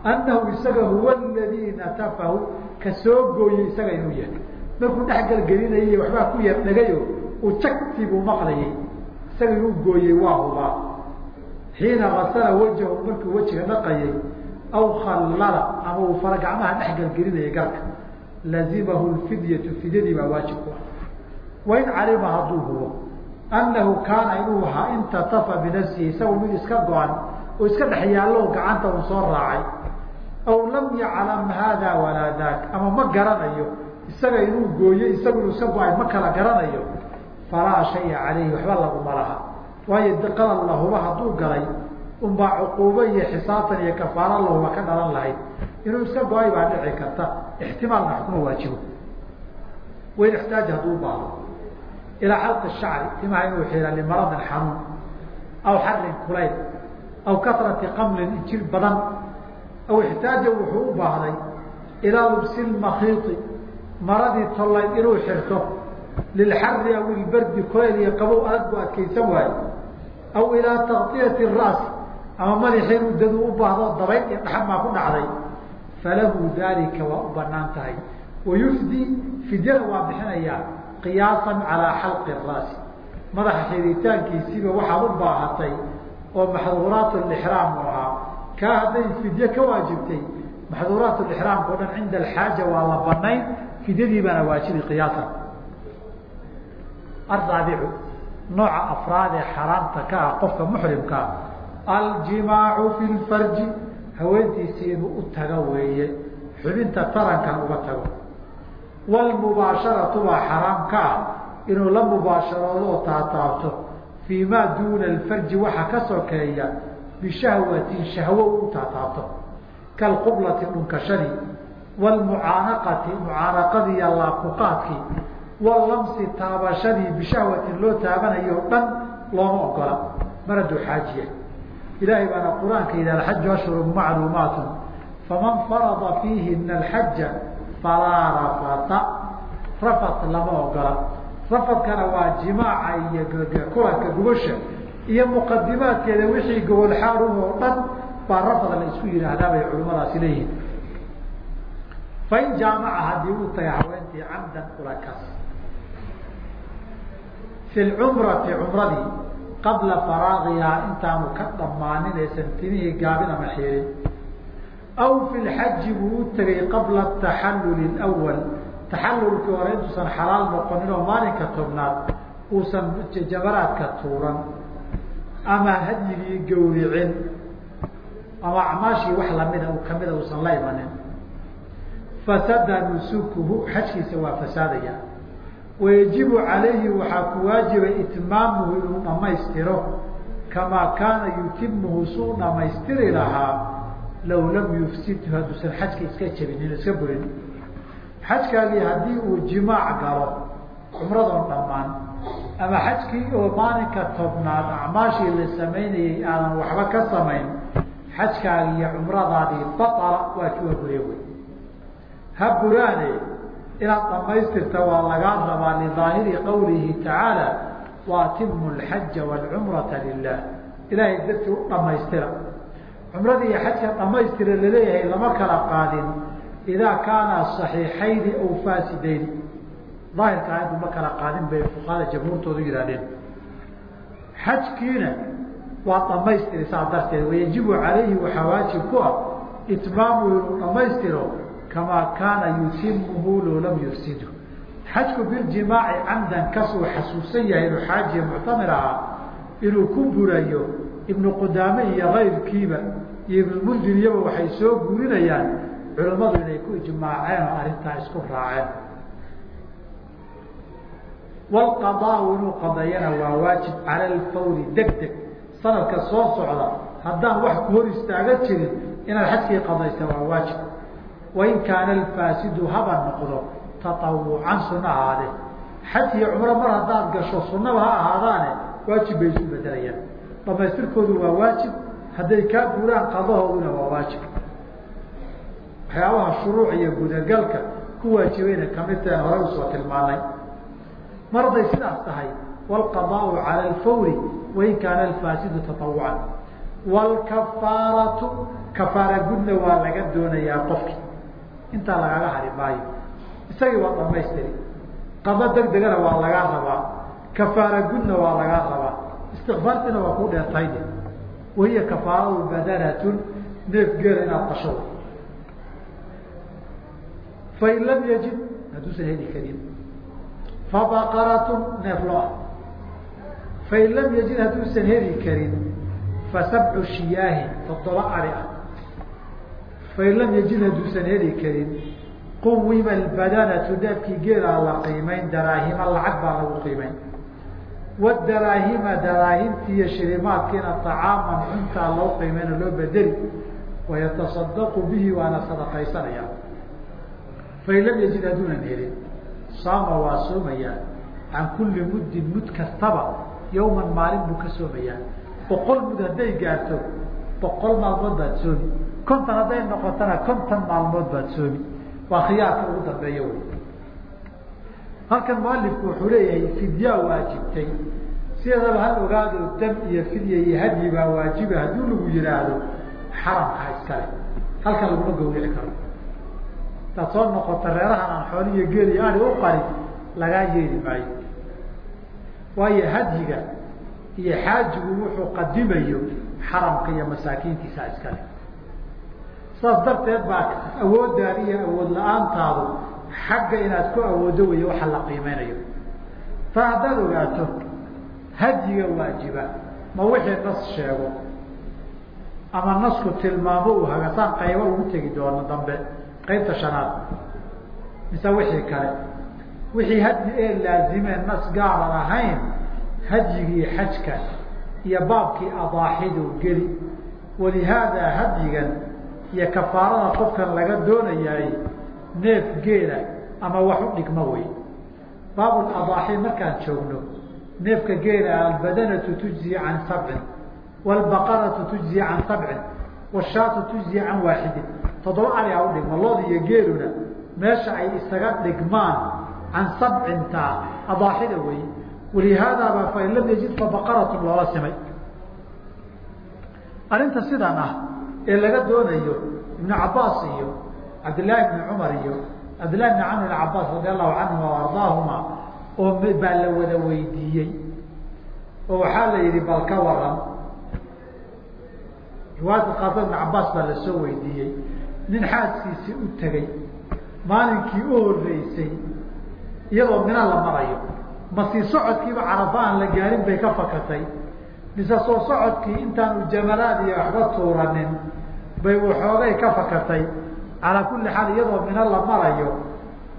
Speaker 1: annahu isaga huwa aladii natafahu ka soo gooyey isaga inuu yahay. Markuu dhex galgelinayay waxbaa ku yar dhagayo uu jagti buu maqlayay. Isaga inuu gooyey waa hubaa xiina gasala wajahu markuu wejiga dhaqayay aw khallala ama uu fara gacmaha dhex galgelinayay garka lazimahu lfidyatu fidyadii baa waajib ku ah. Wain calima hadduu hubo annahu kaana inuu ahaa intatafa binafsihi isagu mid iska go-an oo iska dhex yaallo gacanta uu soo raacay aw lam yaclam haada walaa daak ama ma garanayo isaga inuu gooyo isagu inuu iska go'ay ma kala garanayo falaa shaya calayhi waxba laguma laha. Waayo qalad lahuba hadduu galay unbaa cuquubo iyo xisaabtan iyo kafaara lahuba ka dhalan lahayd. Inuu iska go'ay baa dhici karta. Ixtimaalna kuma waajibo. Wain ixtaaja hadduu baado ilaa xalqi shacri timaha inuu xira limaradin xanuun aw xarin kulayl aw kasrati qamlin injir badan. Aw ixtaaja wuxuu u baahday ilaa lubsi lmakiiti maradii tollayd inuu xirto. Lilxari aw ilbardi iyo qabow adag bu adkaysan waayo aw ilaa taktiyati raasi ama madaxii inuu dadu u baahdo dabayl iyo dhaxamaa ku dhacday. Falahu dalika waa u bannaan tahay. Wayufdi fidyada waa bixinayaa qiyaasan calaa xalqi raasi madaxa xiritaankiisiiba waxaad u baahatay oo maxduuraat lixraam ahaa. Kaa hadday fidye ka waajibtay maxduuraat lixraamka dhan cinda alxaaja waa la banayn fidyadii baana waajibi qiyaasan. Araabicu nooca afraad ee xaraamta ka ah qofka muxrimkaa aljimaacu fi lfarji haweentiisii inuu u tago weeye. Xubinta tarankan uga tago. Wlmubaasharatu baa xaraam ka ah inuu la mubaasharoodo oo taataabto. Fii maa duuna alfarji waxa ka sokeeya bishahwatin shahwo u taataabto. Kalqublati dhunkashadii wlmucaanaqati mucaanaqadii iyo laakuqaadkii walamsi taabashadii bishahwatin loo taabanayo dhan looma ogola mar hadduu ilaahay baana qur'aanka yidhi alxaju ashhuru macluumaatu faman farada fiihina alxaja falaa rafata rafat lama ogola rafadkana waa jimaaca iyo kulanka gubasha iyo muqadimaadkeeda wixii gobol oo dhan baa rafad la isku yidhaahdaa bay culimmadaasi leeyihiin fain jaamaca haddii uu taga haweentii camdan ulakas fi lcumrati cumradii qabla faraagihaa intaanu ka dhammaanin aysan timihii gaabin ama xiirin aw fi lxaji buu u tegay qabla taxalluli awal taxallulkii hore intuusan xalaal noqonin oo maalinka tobnaad uusan jabaraadka tuuran ama hadyigii gawricin ama acmaashii wax lamida kamida uusan la imanin. Fasada nusukuhu xajkiisa waa fasaadaya wayajibu calayhi waxaa ku waajibay itmaamuhu inuu dhamaystiro kamaa kaana yutimuhu suu dhamaystiri lahaa low lam yufsidhu hadduusan xajka iska jebinin iska burin. Xajkaagii haddii uu jimaac galo cumradoon dhammaan ama xajkii oo maalinka tobnaad acmaashii la samaynayay aadan waxba ka samayn xajkaagii iyo cumradaadii baala waa ki waa buriye wey ha buraane inaad dhamaystirta waa lagaa rabaa lidaahiri qawlihi tacaala waatimu alxaja waalcumrata lilah ilaahay dartii u dhamaystira cumradii iyo xajka dhamaystira la leeyahay lama kala qaadin. Idaa kaana صaxiixayni aw faasidayn daahirka aayaddu ma kala qaadin bay fuqahada jamhuurtoodu yidhahdeen xajkiina waa dhamaystiri saa darteed wayajibu calayhi waxaa waajib ku ah. Itmaamu inuu dhamaystiro kamaa kaana yutimuhu low lam yufsidhu xajku biljimaaci camdan kasuu xasuusan yahay inuu muctamir ahaa inuu ku burayo ibnu qudaame iyo kayrkiiba iyo ibnulmundir iyaba waxay soo guurinayaan culimmadu inay ku ijmaaceen oo arrintaa isku raaceen. Wlqadaau inuu qadeeyana waa waajib cala alfawri deg deg sanadka soo socda haddaan wax ku hor istaaga jirin inaad xajkii qadaysa waa waajib wain kaana alfaasidu haba noqdo taawucan sunno ahaade xaj iyo cumro mar haddaad gasho sunnaba ha ahaadaane waajib bay isu bedelayaan dhamaystirkoodu waa waajib hadday kaa guuraan qadahooduna waa waajib waxyaabaha shuruuc iyo gudagalka ku waajibayna ka mid tahay horay u soo tilmaanay mar hadday sidaas tahay wlqadaau cala alfawri wain kaana alfaasidu taawucan wlkafaaratu kafaara waa laga doonayaa intaa lagaga hari maayo isagii waa dhamaystiri qado deg degana waa lagaa rabaa. Kafaara gudna waa lagaa rabaa. Istikfaartiina waa ku dheertayde wahiya kafaaradu badanatun neef geela inaad qasho fain lam yajid hadduusan heli karin. Fabaqaratun neef lo ah. Fain lam yajid hadduusan heli karin. Fasabcu shiyaahin toddoba ari ah fain lam yajid hadduusan heli karin quwima albadanatu neefkii geelaa la qiimayn daraahima lacag baa lagu qiimayn wadaraahima daraahimtiiyo shilimaadkiina طacaaman cuntaa loo qiimayno loo bedeli wayatasadaqu bihi waana sadaqaysanaya fain lam yajid hadduunan helin saama waa soomayaa can kulli muddin mud kastaba yawman maalin buu ka soomayaa boqol mud hadday gaarto boqol maalmood baad soomi konton hadday noqotona konton maalmood baad soomi waa khiyaarka ugu dambeeya wey halkan mualifku wuxuu leeyahay fidyaa waajibtay. Sideedaba hal ogaado dam iyo fidya iyo hadyi baa waajiba haddii lagu yihaahdo xaramka iskale halkan laguma gawrici karo. Hadaad soo noqota reerahan aan xooli iyo geel iyo ari u qarin lagaa yeeli maayo. Waayo hadyiga iyo xaajigu wuxuu qadimayo xaramka iyo masaakiintiisa iskale saas darteed baa awooddaadi iyo awood la'aantaadu xagga inaad ku awooddo weeye waxa la qiimeynayo. Taa haddaad ogaato hadyiga waajiba ma wixii nas sheego ama nasku tilmaamo uu hagasaan qaybo ugu tegi doono dambe qaybta shanaad mise wixii kale. Wixii hadyi ee laazimeen nas gaaran ahayn hadyigii xajka iyo baabkii adaaxiduu geli. Walihaada hadyigan iyo kafaarada qofkan laga doonayaay neef geela ama wax u dhigmo wey baabladaaxi markaan joogno neefka geela albadanatu tujzi can sabcin wlbaqaratu tujzi can sabcin washaatu tujzi can waaxidin. Toddoba ari a udhigma lood iyo geeluna meesha ay isaga dhigmaan can sabcintaa adaaxida wey walihaadaaba fain lam yajid fabaqaratun loola simay. Arrinta sidan ah ee laga doonayo ibnu cabaas iyo cabdillaahi bni cumar iyo cabdillahi bni camr bn cabaas radi allahu canhuma ardaahuma oo baa la wada weydiiyey. Oo waxaa la yihi bal ka waran. Riwaayadka qaarkood ibn cabaas baa la soo weydiiyey. Nin xaaskiisii u tegey maalinkii u horeysay iyadoo mina la marayo. Ma sii socodkiiba carafa aan la gaarin bay ka fakatay. Mise soo socodkii intaanu jamalaad iyo waxba tuuranin bay waxoogay ka fakatay calaa kulli xaal iyadoo mina la marayo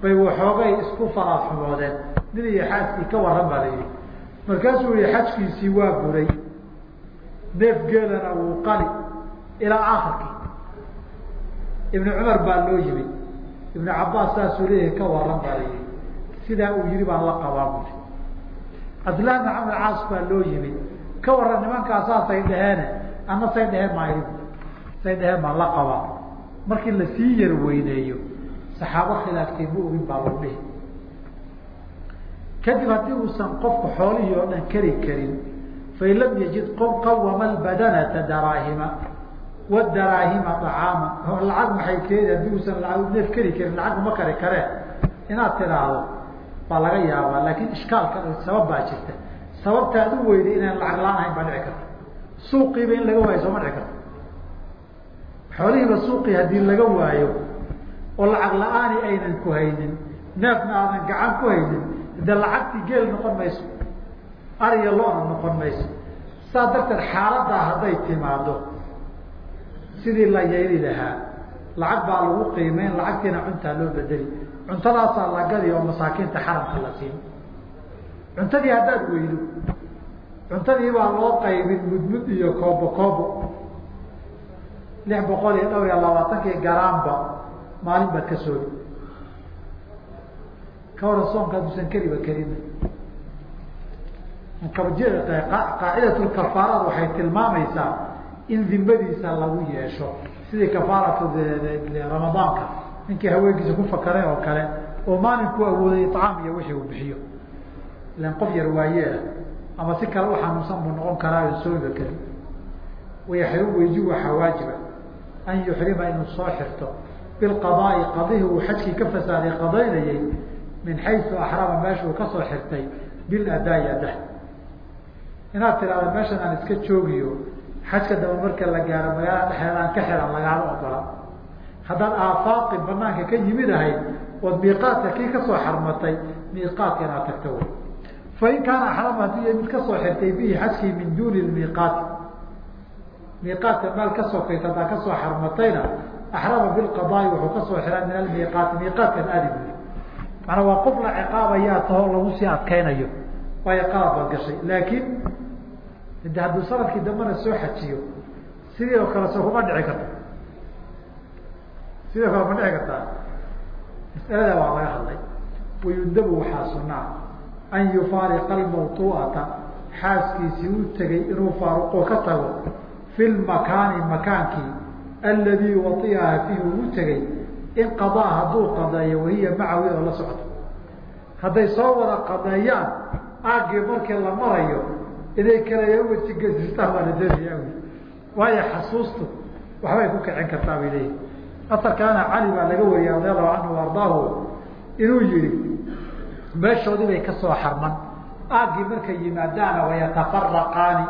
Speaker 1: bay waxoogay isku faraafxumoodeen nin iyo xaaskii ka waran baa la yihi markaasuu yihi xajkiisii waa buray neef geelana wuu qali ilaa akhirkii ibnu cumar baa loo yimid. Ibnu cabaas saasuu leeyahay ka waran baa la yihi sidaa uu yihi baan la qabaa buri cabdillahi bn camr caas baa loo yimid. Ka waran nimankaa saasay dhaheene ana say dheheen maayri say dheheen baan la qabaa markii la sii yar weyneeyo saxaabo khilaaftay ma ogin baa dhihi kadib haddii uusan qofku xoolihii oo dhan keri karin fain lam yajid qawama badanata daraahima wadaraahima acaama lacag maxay keeni haddii uusan neef keri karin lacag uma kari kareen inaad tidhaahdo baa laga yaabaa laakin ishkaalka sabab baa jirta. Sababtaad u weyday inaan lacag la'aan ahayn baa dhici karta. Suuqiiba in laga waayo sooma dhici karta xoolihiiba suuqii haddii laga waayo oo lacag la'aani aynan ku haynin neefna aadan gacan ku haynin de lacagtii geel noqon mayso ariya lo-na noqon mayso saa darteed xaaladaa hadday timaado sidii la yeeli lahaa lacag baa lagu qiimeyn lacagtiina cuntaa loo bedeli cuntadaasaa la gadi oo masaakiinta xaramka la siin. Cuntadii haddaad weydo cuntadii baa loo qaybin mudmud iyo koobo koobo lix boqol iyo dhowr iyo labaatankii garaamba maalin ka soomi ka waran soomka hadduusan keliba kelina qaacidat waxay tilmaamaysaa in dimadiisa lagu yeesho. Sidii kafaaratu ramadaanka ninkii haweenkiisa ku fakaray oo kale oo maalinkuu awooday icaam iyo wixii uu bixiyo. Ilan qof yar waayeela ama si kale u xanuunsan buu noqon karaa soomiba kelin wayaxrim weyji waxaa waajiba an yuxrima inuu soo xirto bilqadaai qadihi uu xajkii ka fasaaday qadaynayay min xaysu axrama meeshuu ka soo xirtay biladaa'i adah inaad tidhahdo meeshan aan iska joogiyo xajka daba marka la gaaro magaalada dhexdeeda aan ka xiran lagaama ogola haddaad aafaaqi banaanka ka yimid ahayd ood miiqaadka kii ka soo xarmatay miiqaadka inaad tagto wy fain kaana axrama haddii mid ka soo xirtay bihi xajkii min duuni miiqaati miiqaadka meel ka sokaysa haddaa ka soo xarmatayna axrama bilqadaai wuxuu ka soo xiraa min almiiqaati miiqaadkan aadi buyi maanaa waa qof la ciqaabayaa tahoo lagu sii adkaynayo waayo qalab baad gashay. Laakiin de hadduu sannadkii dambena soo xajiyo sidii oo kale soo kuma dhici karta. Sidii o kale ma dhici kartaa masalada waa laga hadlay. Wayundabu waxaa sunaa an yufaariqa almawtuu'ata xaaskiisii u tegey inuu faaruqo ka tago fi lmakaani makaankii alladii waiaha fiihi ugu tegey in qadaa hadduu qadeeyo wahiya macahu iyadoo la socto hadday soo wada qadeeyaan aaggii markii la marayo inay kala wejigasiistaan baa la doonayaa wy waayo xasuustu waxbay ku kicin kartaa bay leeyihi asalkaana cali baa laga wariyay radi allahu canhu ardaahu inuu yihi meeshoodii bay ka soo xarman aaggii markay yimaadaana wayatafaraqaani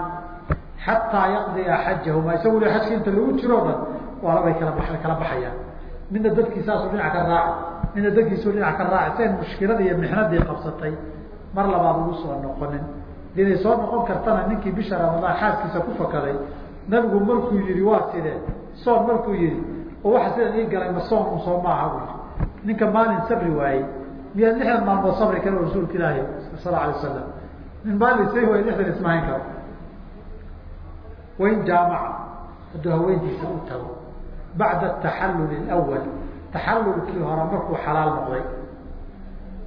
Speaker 1: xataa yaqdiya xajahuma isagu le xajka inta lagu jiro o dhan waa labay kala ba kala baxayaan midna dadkiisaasu dhinac ka raaci midna dadkiisu dhinac ka raaci sen mushkiladii iyo mixnadii qabsatay mar labaad ugu soo noqonin inay soo noqon kartana ninkii bisha ramadaan xaaskiisa ku fakaday nabigu markuu yihi waa sidee soon markuu yihi oo waxa sidan ii galay ma soon un soo maaha bu ninka maalin sabri waayey miyaad lixdan maalmood sabri karo rasuulka ilaahi sala alay wasalam nin maalin sa waay lixdan ismahayn karo wain jaamaca hadduu haweentiisa u tago. Bacda ataxallul اlawal taxallulkii hore markuu xalaal noqday.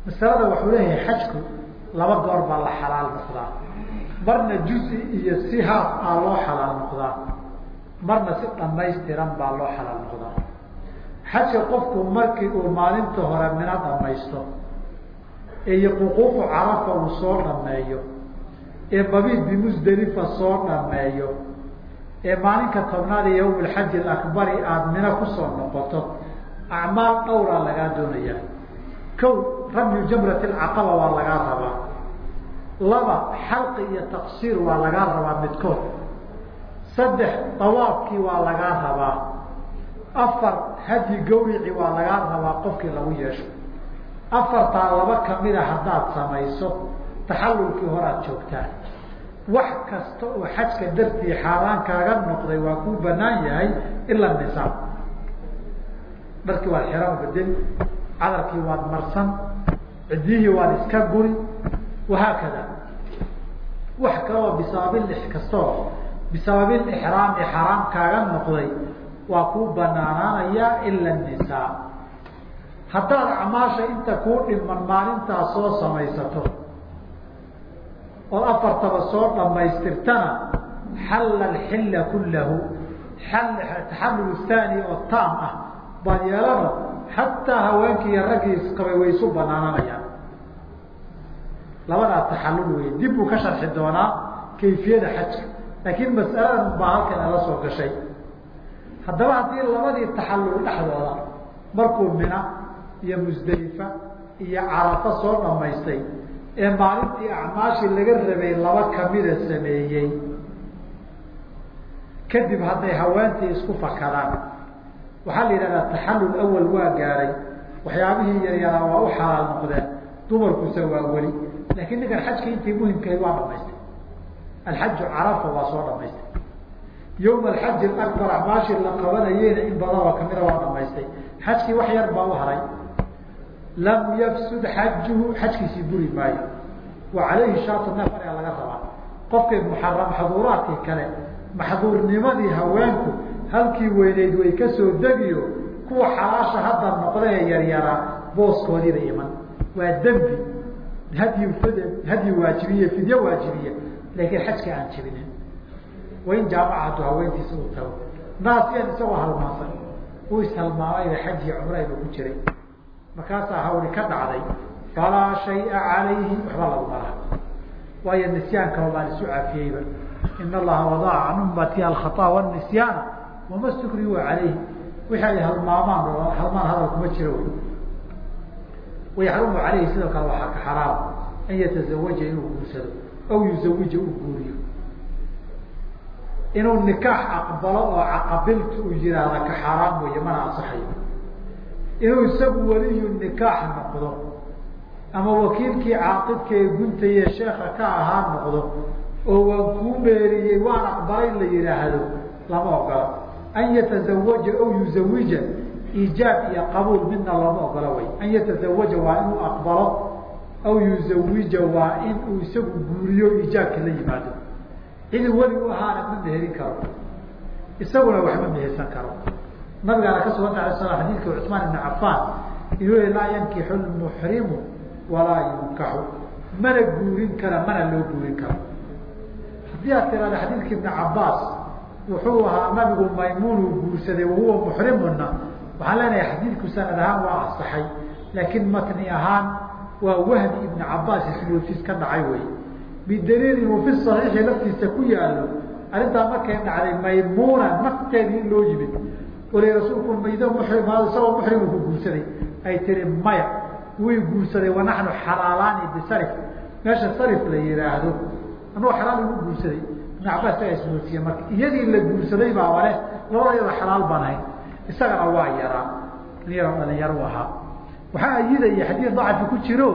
Speaker 1: Masalada wuxuu leeyahay xajku laba goor baa la xalaal noqdaa. Marna juzi iyo si haaf ah loo xalaal noqdaa. Marna si dhamaystiran baa loo xalaal noqdaa. Xajka qofku markii uu maalinta hore mina dhamaysto ee ququufu carafa uu soo dhameeyo ee mabiid bimusdelifa soo dhameeyo ee maalinka tobnaad ee yawm alxaji alakbari aada mina ku soo noqoto acmaal dhowraa lagaa doonayaa. Kow ramyu jamrati alcaqaba waa lagaa rabaa. Laba xalqi iyo taqsiir waa lagaa rabaa midkood. Saddex dawaafkii waa lagaa rabaa. Afar hadyi gawrici waa lagaa rabaa qofkii lagu yeesho. Afartaa laba kamida haddaad samayso taxallulkii horaad joogtaan wax kasta oo xajka dartii xaaraan kaaga noqday waa kuu banaan yahay ila nisaab. Dharkii waad xiraan bedeli cadarkii waad marsan ciddiyihii waad iska guri wahaakada wax kaloo bisababil kastoo bisababil ixraami xaraam kaaga noqday waa kuu banaanaanayaa ila nisaa haddaad acmaasha inta kuu dhiman maalintaas soo samaysato ood afartaba soo dhamaystirtana xalla alxilla kullahu taxallul haani oo taam ah baad yeelano xataa haweenkii iyo raggii isqabay way isu banaananayaan. Labadaa taxallul wey dib buu ka sharxi doonaa kayfiyada xajka. Laakiin mas'aladan baa halkan ala soo gashay. Haddaba haddii labadii taxallul dhexdooda markuu mina iyo musdelifa iyo carafa soo dhamaystay ee maalintii acmaashii laga rabay laba kamida sameeyey. Kadib hadday haweentii isku fakadaan waxaa la yidhahdaa taxallul awal waa gaaray. Waxyaabihii yaryaraa waa u xalaal noqdeen. Dumarkuse waa weli. Laakiin ninkan xajka intii muhimkahayd waa dhamaystay alxaju carafa waa soo dhamaystay yawma alxaji alabar acmaashii la qabanayeyna in badanoo kamida waa dhamaystay xajkii wax yar baa u haray lam yafsud xajuhu xajkiisii buri maayo. Wa neef ariga laga rabaa. Qofkay muxara maxduuraadkii kale maxduurnimadii haweenku halkii weyneyd way ka soo degiyo kuwa xalaasha hadda noqda ee yaryaraa booskoodiiba iman. Waa dembi. Hadyi hadyi waajibiye fidyo waajibiye laakiin xajka aan jibinin. Wain jaamaca hadduu haweentiisa u tago. Naasiyan isagoo halmaansan. Uu ishalmaamayba xaj iyo cumrayba ku jiray markaasaa hawli ka dhacday falaa shaya calayhi waxba laguma laha waayo nisyaankaba baan isu cafiyeyba in allaha wadaca can ummati alkhaطa wاnisyaana wama stukrihu calayhi. Wixii halmaamaan halmaan hadal kuma jiro. Wy wayaxrumu calayhi sidoo kale waxaa ka xaraam an yatazawaja inuu guursado aw yuzawija uu guuriyo. Inuu nikaax aqbalo oo caqabiltu uu yihahda ka inuu isagu weliyu nikaax noqdo ama wakiilkii caaqidka ee guntaye sheeka ka ahaa noqdo oo waan kuu meeriyey waan aqbalay la yihaahdo lama ogola. An yatazawaja aw yuzawija iijaab iyo qabuul midna looma ogola way. An yatazawaja waa inuu aqbalo aw yuzawija waa in uu isagu guuriyo iijaabka la yimaado. Cidii weli u ahaana ma meherin karo isaguna waxma mehersan karo nabigaana ka suganta ala sla xadiidka cusmaan ibn cafaan inuu laa yankixu lmuxrimu walaa yunkaxu mana guurin kara mana loo guurin karo. Haddii aad tiraada xadiidka ibni cabaas wuxuu ahaa nabigu maymuunuu guursaday wahuwa muxrimuna waxaan leenahay xadiidku sanad ahaan waa asaxay laakiin matni ahaan waa wahmi ibni cabaas isloofis ka dhacay wey. Bidaliilin uu fi laftiisa ku yaalo arrintaa markay dhacday maymuuna nafteedii in loo yimid oli rasuulku maydo muxrim isagoo muxrimu ku guursaday. Ay tiri maya way guursaday wanaxnu xalaalaani bisarif. Meesha sarif la yihaahdo anuu xalaal ugu guursaday. Ibn cabaas isagaa ismoodsiye marka iyadii la guursaday baaba leh labada yada xalaal baan ahayn isagana waa yaraa nin yaroo dhalinyaro ahaa. Waxaa ayidaya xadiid dacfi ku jiro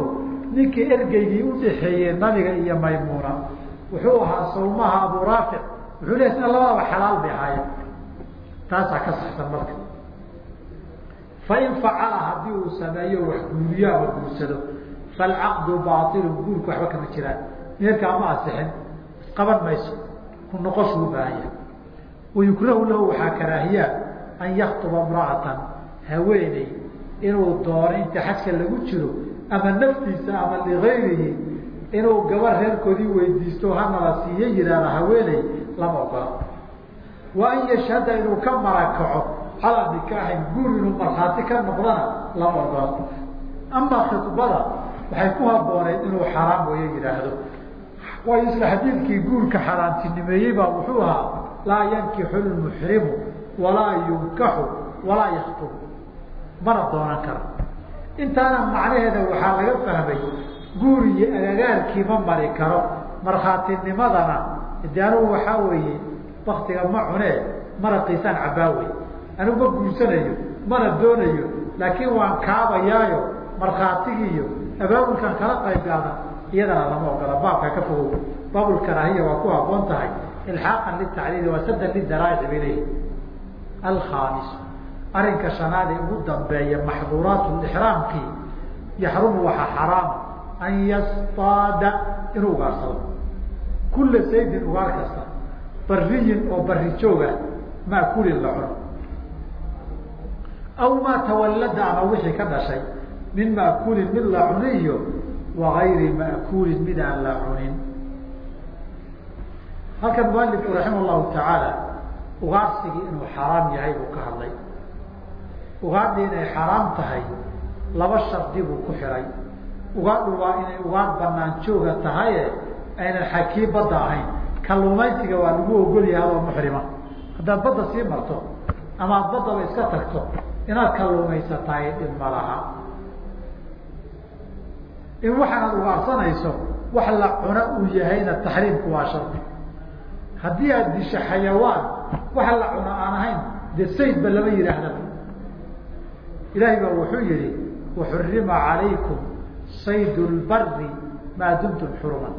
Speaker 1: ninkii ergeygii udhaxeeyey nabiga iyo maymuuna wuxuu ahaa sawmaha abu raafic wuxuu lehay sina labadaba xalaal bay ahaayeen taasaa ka saxsan marka. Fain facala haddii uu sameeyo wax guuriyo ama guursado falcaqdu baailu guurku waxba kama jiraan. Meerkaa ma asixin isqaban mayso. Ku noqoshuu baahanya. Wayukrahu lahu waxaa karaahiyaa an yaktuba imra'atan haweeney inuu doono inta xajka lagu jiro ama naftiisa ama ligayrihi inuu gabar reerkoodii weydiisto hanala siiyo yihahda haweeney lama ogola wa an yashhada inuu ka marakaco calaa nikaaxin guur inuu markhaati ka noqdana lama ogola amaa khibada waxay ku habooneyd inuu xaraam weyo yidhaahdo waayo isla xadiidkii guurka xaaraantinimeeyey baa wuxuu ahaa laa yankixu lmuxrimu walaa yunkaxu walaa yaktubu mana doonan karo intaana macnaheeda waxaa laga fahmay guur iyo agagaarkii ma mari karo markhaatinimadana de anugu waxaa weeye waktiga ma cunee mana qiisaan cabaawey anigu ma guursanayo mana doonayo laakiin waan kaabayaayo markhaatigiiyo abaabulkan kala qayb gaadan iyadana lama ogola. Baabka ka fogow baabulkaraahiya waa ku haboon tahay. Ilxaaqan litacliili waa sadan lidaraa'ici ilayh alkhaamis arrinka shanaad ee ugu dambeeya maxduuraat ixraamkii yaxrumu waxaa xaraama an yastaada inuu ugaarsado kulla saydin ugaar kasta bariyin oo bari jooga maakulin la cuno. Aw maa tawallada ama wixii ka dhashay min maakulin mid la cuniyo wagayri maakulin mid aan la cunin. Halkan mualifku raximah llahu tacaala ugaarsigii inuu xaaraam yahay buu ka hadlay. Ugaadhi inay xaaraam tahay laba shardi buu ku xiray. Ugaadhu waa inay ugaad banaan jooga tahaye aynan xakii badda ahayn kalluumaysiga waa lagu ogol yahay adoo muxrima. Haddaad badda sii marto ama ad baddaba iska tagto inaad kalluumaysatahay dhib ma laha. In waxaanaad ugaarsanayso wax la cuno uu yahayna taxriimku waa shardi haddii aad disho xayawaan waxa la cuno aan ahayn dee saydba lama yidhaahdaba ilaahay baa wuxuu yihi waxurima calaykum sayd lbari maa dumtum xuruman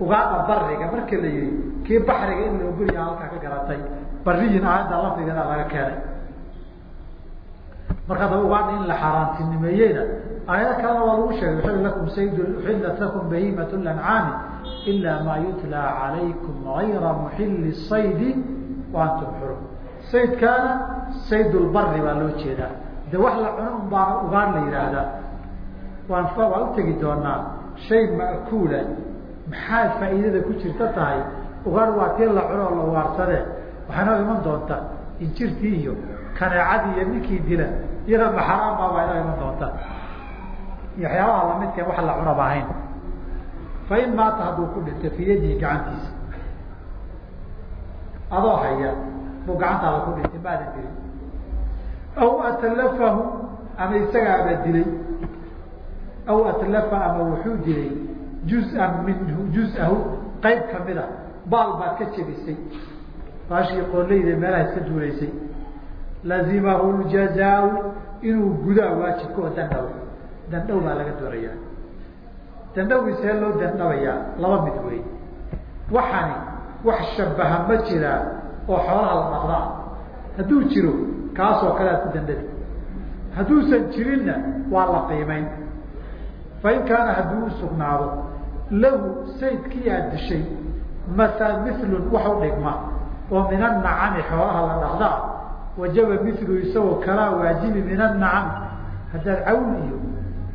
Speaker 1: ugaadha bariga markii la yihi kii baxriga in la halkaa ka garatay bariyin aayadda lafdigana laga keenay. Marka daba ugaadha in la xaaraantinimeeyeyna aayado kalena waa lagu sheegay uxil lakum sayd lakum bahimat lancaami ila maa yutla calaykum gayra muxili saydi wa xurum. Saydkaana sayd lbari baa loo jeedaa. De wax la cuno un baana la yidhaahdaa. Waan waan utegi doonaa shay ma'kuula maxaa faa'iidada ku jirta tahay? Ugaar waa tii la cuno oo la ugaarsadee waxaa noo iman doonta injirtii iyo kaneecadii iyo ninkii dila iyada maxaraama baa inoo iman doonta. Iyo waxyaabaha lamidka wax la cunaba ahayn fa in hadduu ku dhintay fii yadihi gacantiisa. Adoo haya buu gacantaada ku dhintay maadan dilin aw atlafahu ama isagaaba dilay. Aw atlafa ama wuxuu dilay juz-an minhu juz-ahu qayb kamida baal baad ka jebisay baashii qooleyda meelaha iska duulaysay. Lazimahu ljazaau inuu gudaa waajibka oo dandhaw dandhow baa laga doonayaa dandhowgiisee loo dandhabayaa laba mid wey waxani wax shabaha ma jiraa oo xoolaha la dhaqdaa. Hadduu jiro kaasoo kale aad ku dandhabi hadduusan jirinna waa la qiimayn fain kaana hadduu u sugnaado lahu saydkii aad dishay masa milun wax u dhigma oo min anacami xoolaha la dhaqdaa wajaba milu isagoo kalaa waajibi min anacami haddaad cawn iyo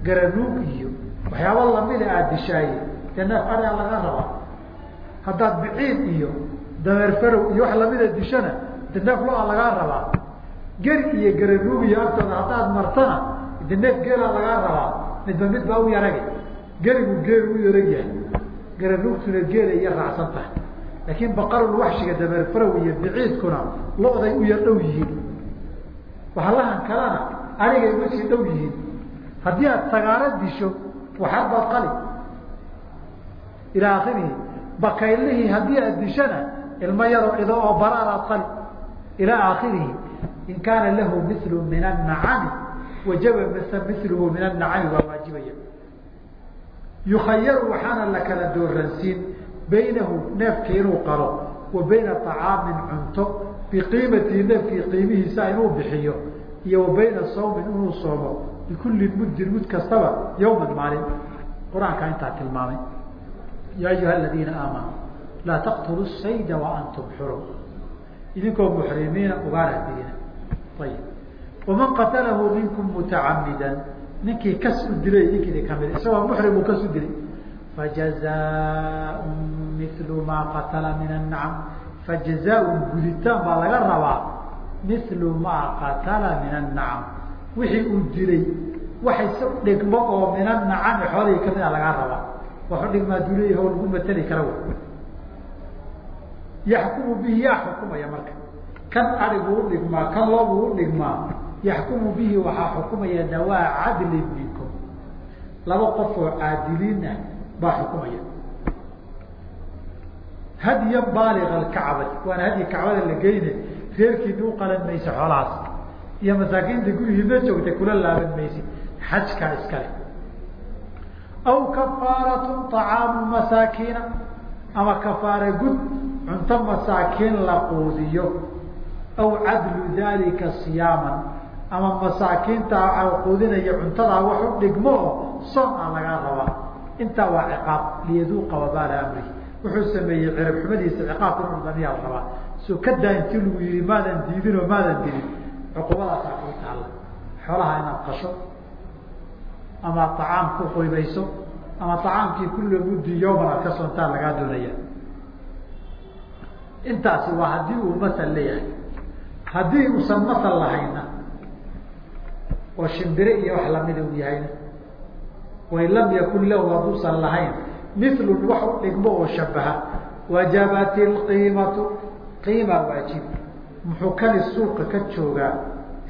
Speaker 1: garanuug iyo waxyaaba lamida aada dishaaye dee neef aria laga rabaa haddaad biciid iyo dameer iyo wax lamida dishana de neef lo'a lagaa rabaa? Geri iyo garanuugiyo agtooda haddaad martana de neef geelaa lagaa rabaa? Midba mid baa u yaragay gerigu geel u yarag yahay. Garanuugtuna geela iyo raacsan tahay. Laakiin baqarul waxshiga dameer farow iyo biciidkuna lo-day u yar dhow yihiin. Waxalahan kalena anigay uga sii dhow yihiin. Haddii aad sagaaro disho waxarbaad qali. Ilaa akhirihi bakaylihii haddii aad dishana ilmo yaroo ido oo baraaraad qali. Ilaa aakhirihi in kaana lahu milu min annacami wajaba miluhu min annacami waa waajibaya yukhayaru waxaana la kala dooransiin baynahu neefka inuu qalo wa bayna طacaamin cunto biqiimatihi neefkii qiimihiisa inuu bixiyo iyo wa bayna sawmin inuu soomo bikulli muddin mud kastaba yawman maalin. Qur'aankaa intaa tilmaamay yaa ayuha aladiina aamanuu laa taqtuluu sayda waantum xurum idinkoo muxrimiina ugaara digina ayib waman qatalahu minkum mutacamidan ninkii kas u dilay idinkiidi ka mid isagoo muxrim uu kas u dilay. Fajazaa milu maa qatala min annacam fajazaaun baa laga rabaa. Milu maa qatala min annacam wixii uu dilay waxayse dhigmo oo min annacami xoolihii kamida lagaa rabaa. Waxu dhigmaa duleyaho lagu mateli kara w yaxkumu bihi yaa xukumaya marka. Kan arigu u dhigmaa kan loobu u dhigmaa yaxkumu bihi waxaa xukumaya dawaa cadlin minkum laba qof oo caadiliin baa xukumaya hadyan baaliga alkacbati waana hadyi kacbada la geyne reerkiina u qalan maysa xoolahaas iyo masaakiinta gurigiina joogtay kula laaban maysi xajkaa iskale aw kafaarat طacaamu masaakiina ama kafaare gud cunto masaakiin la quudiyo aw cadlu dalika siyaaman ama masaakiinta quudinaya cuntadaa wax dhigmo oo soon a lagaa rabaa. Intaa waa ciqaab liyaduuqa wabaala amrihi wuxuu sameeyey cirab xumadiisa ciqaabka inu damiyaa la rabaa soo kadaa intii lagu yihi maadan diidin oo maadan dilin. Cuqubadaasaa kuu taalla xoolaha inaad qasho ama acaam ku qoybayso ama acaamkii kulla muddi yawman aad ka soontaa lagaa doonaya. Intaasi waa haddii uu masal leeyahay. Haddii uusan masal lahayna oo shimbire iyo wax lamida uu yahayna wain lam yakun lahu hadduusan lahayn. Milun wax u dhigmo oo shabaha wajabat ilqiimatu qiima waajib muxuu kani suuqa ka joogaa.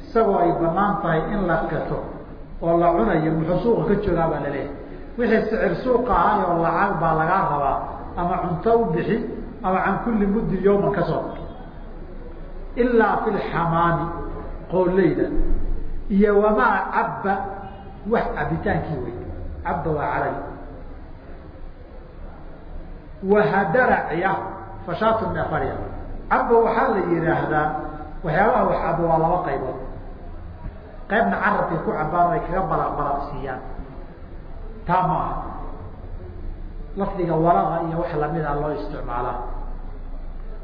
Speaker 1: Isagoo ay bannaan tahay in la gato oo la cunayo muxuu suuqa ka joogaa baa la leeyahay wixii sicir suuqa ahay oo lacag baa lagaa rabaa ama cunto u bixi ama can kulli muddin yawman ka soo ilaa fi lxamaami qooleyda iyo wamaa cabba wax cabitaankii wey cabba waa carabi wahadaraciya fashaatu nefarya cabba waxaa la yihaahdaa waxyaabaha wax cabo waa laba qaybood. Qaybna carabkay ku cabaan ay kaga balaq balaq siiyaan. Taa ma aha. Lafdiga walaqa iyo wax lamida loo isticmaalaa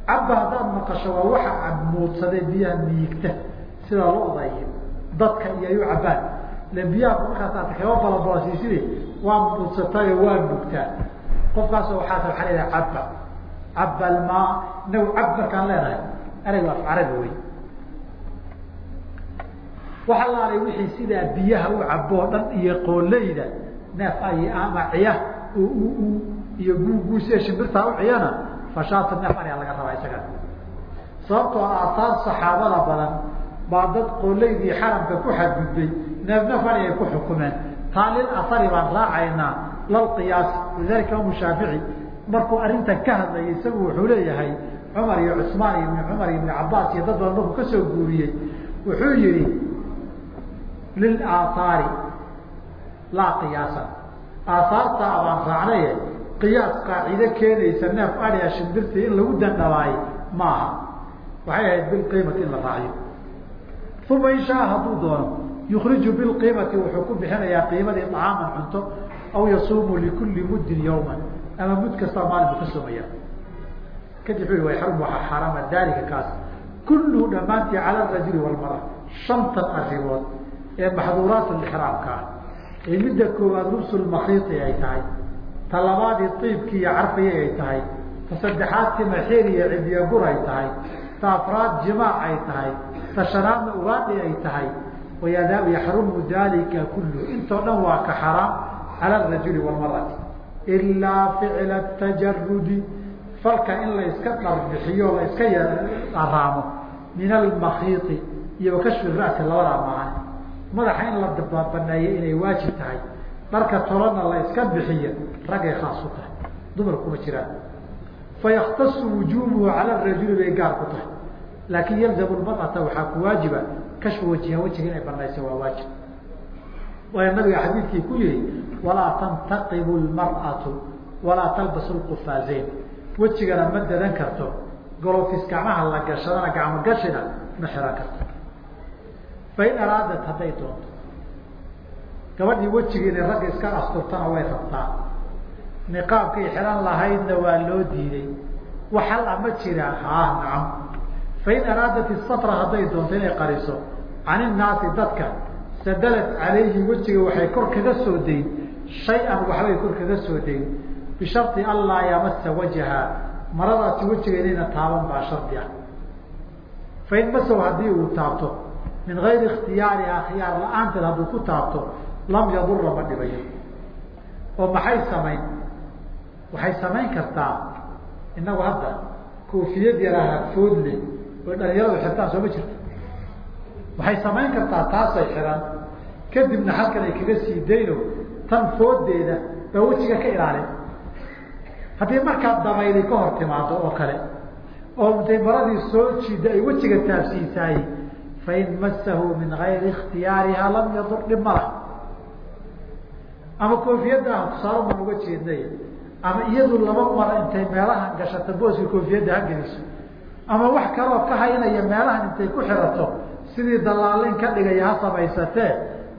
Speaker 1: cabba haddaad maqasho waa waxa cabmuudsadee biyaha miigta sida lo-da iyo dadka iyo ay u cabbaan. Len biyaha markaas aad kaga balabalasiiside waa muudsatayo waa mugtaa qofkaasoo waxaas waaa leedahay cabba. Cabba almaa inagu cab markaan leenahay ereyga af carabi wey waxa laalay wixii sidaa biyaha u caboo dhan iyo qooleyda neef ay ama ciya iyo guuguusiya shimbirtaa u ciyana fashaata neef aryaa laga rabaa isaga. Sababtoo aasaar saxaabada badan baa dad qoolaydii xaramka ku xadgudbay neef neef ari ay ku xukumeen. Taa lil asari baan raacaynaa lal qiyaasi lidalika imamu shaafici. Markuu arrintan ka hadlayay isagu wuxuu leeyahay cumar iyo cusmaan iyo ibn cumar iyo ibn cabaas iyo dad badan markuu ka soo guuriyey wuxuu yihi lilaaahaari laa qiyaasa aahaartaa baan raacnaye qiyaas qaacide keenaysa neef aria shimbirtii in lagu dandhabaayo ma aha waxay ahayd bilqiimati in la raaciyo uma in shaa hadduu doono yukriju bilqiimati wuxuu ku bixinayaa qiimadii acaaman cunto aw yasuumu likulli muddin yawman ama mud kastaa maalin buu ka soomaya kadib wuxu way xarum waxaa xaaraama daalika kaas. Kulluhu dhammaantii cala rajuli walmara shantan arrimood ee maxduuraat lixraamka ah. Ee midda koowaad lubsulmakiiti ay tahay ta labaadii iibkii iyo carfigii ay tahay ta saddexaad timaxiir iyo cidiya gur ay tahay ta afraad jimaac ay tahay ta shanaadna ugaadhi ay tahay yaxrumu dalika kullu intoo dhan waa ka xaraam cala arajuli walmarati ilaa ficla tajarudi falka in la iska dharbixiyo la iska araamo min almakiiti iyo kashfi rasi labadaa maahan madaxa in la baneeyo inay waajib tahay dharka tolana la bixiyo raggay khaas ku tahay dumar kuma jiraan fayaktasu wujubuhu cala rajuli bay gaar ku tahay laakin yalzamu lmarata waxaa ku waajiba kashfu wajiha wajiga inay banayso waa waajib. Waayo nabiga xadiidkii ku yihi walaa tantaqibu lmar'atu walaa talbasu lqufaazeyn wejigana ma dadan karto golofis gacmaha la gashadana gacmo gashina ma xiran karto. Fain araadat hadday doonto gabadhii wejiga inay ragga iska asturtana way rabtaa. Niqaabkay xihan lahaydna waa loo diiday waxal ama jiraa haa nacam fain araadat isatra hadday doonto inay qariso can innaasi dadka sadalad calayhi wejiga waxay kor kaga soo dayn shay-an waxbay kor kaga soo dayn bishardi an laa yamasa wajha maradaasi wejiga inayna taaban baa shardi ah fain masow haddii uu taabto min gayri ikhtiyaarihaa khiyaar la'aanteed hadduu ku taabto lam yadura ma dhibayo oo maxay samayn waxay samayn kartaa inagu hadda koofiyad yaraha foodle oo dhalinyaradu xirtaan soo ma jirto. Waxay samayn kartaa taasay xiran kadibna halkan ay kaga sii dayno tan foodeeda baa wejiga ka ilaalin haddii markaa dabayli ka hor timaado oo kale oo intay maradii soo jiida ay wejiga taabsiisaay fain masahu min gayri ikhtiyaariha lam yadur dhib mala ama koofiyadda ah tusaalo baan uga jeednay ama iyadu laba mara intay meelahan gashata booska koofiyadda ha geliso ama wax kaloo ka haynaya meelahan intay ku xirato sidii dallaalin ka dhigaya ha samaysatee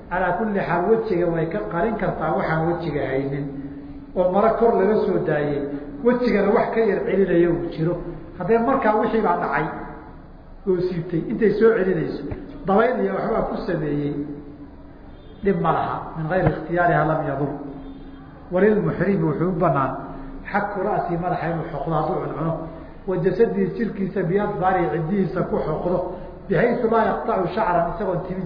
Speaker 1: calaa kulli xaal wejiga way ka qarin kartaa waxaan wejiga haynin. Oo maro kor laga soo daayey wejigana wax ka yar celinaya uu jiro. Haddee markaa wixii baa dhacay oo siibtay intay soo celinayso dabayl iyo waxbaa ku sameeyey dhib ma laha min gayri ikhtiyaariha lam yadur walilmuxrimi wuxuu u banaan xaku ra'si madaxa inuu xoqdo hadduu cuncuno wa jasadii jirkiisa biadbaari cidihiisa ku xoqdo. Bixaysu laa yaqtacu shacran isagoon tim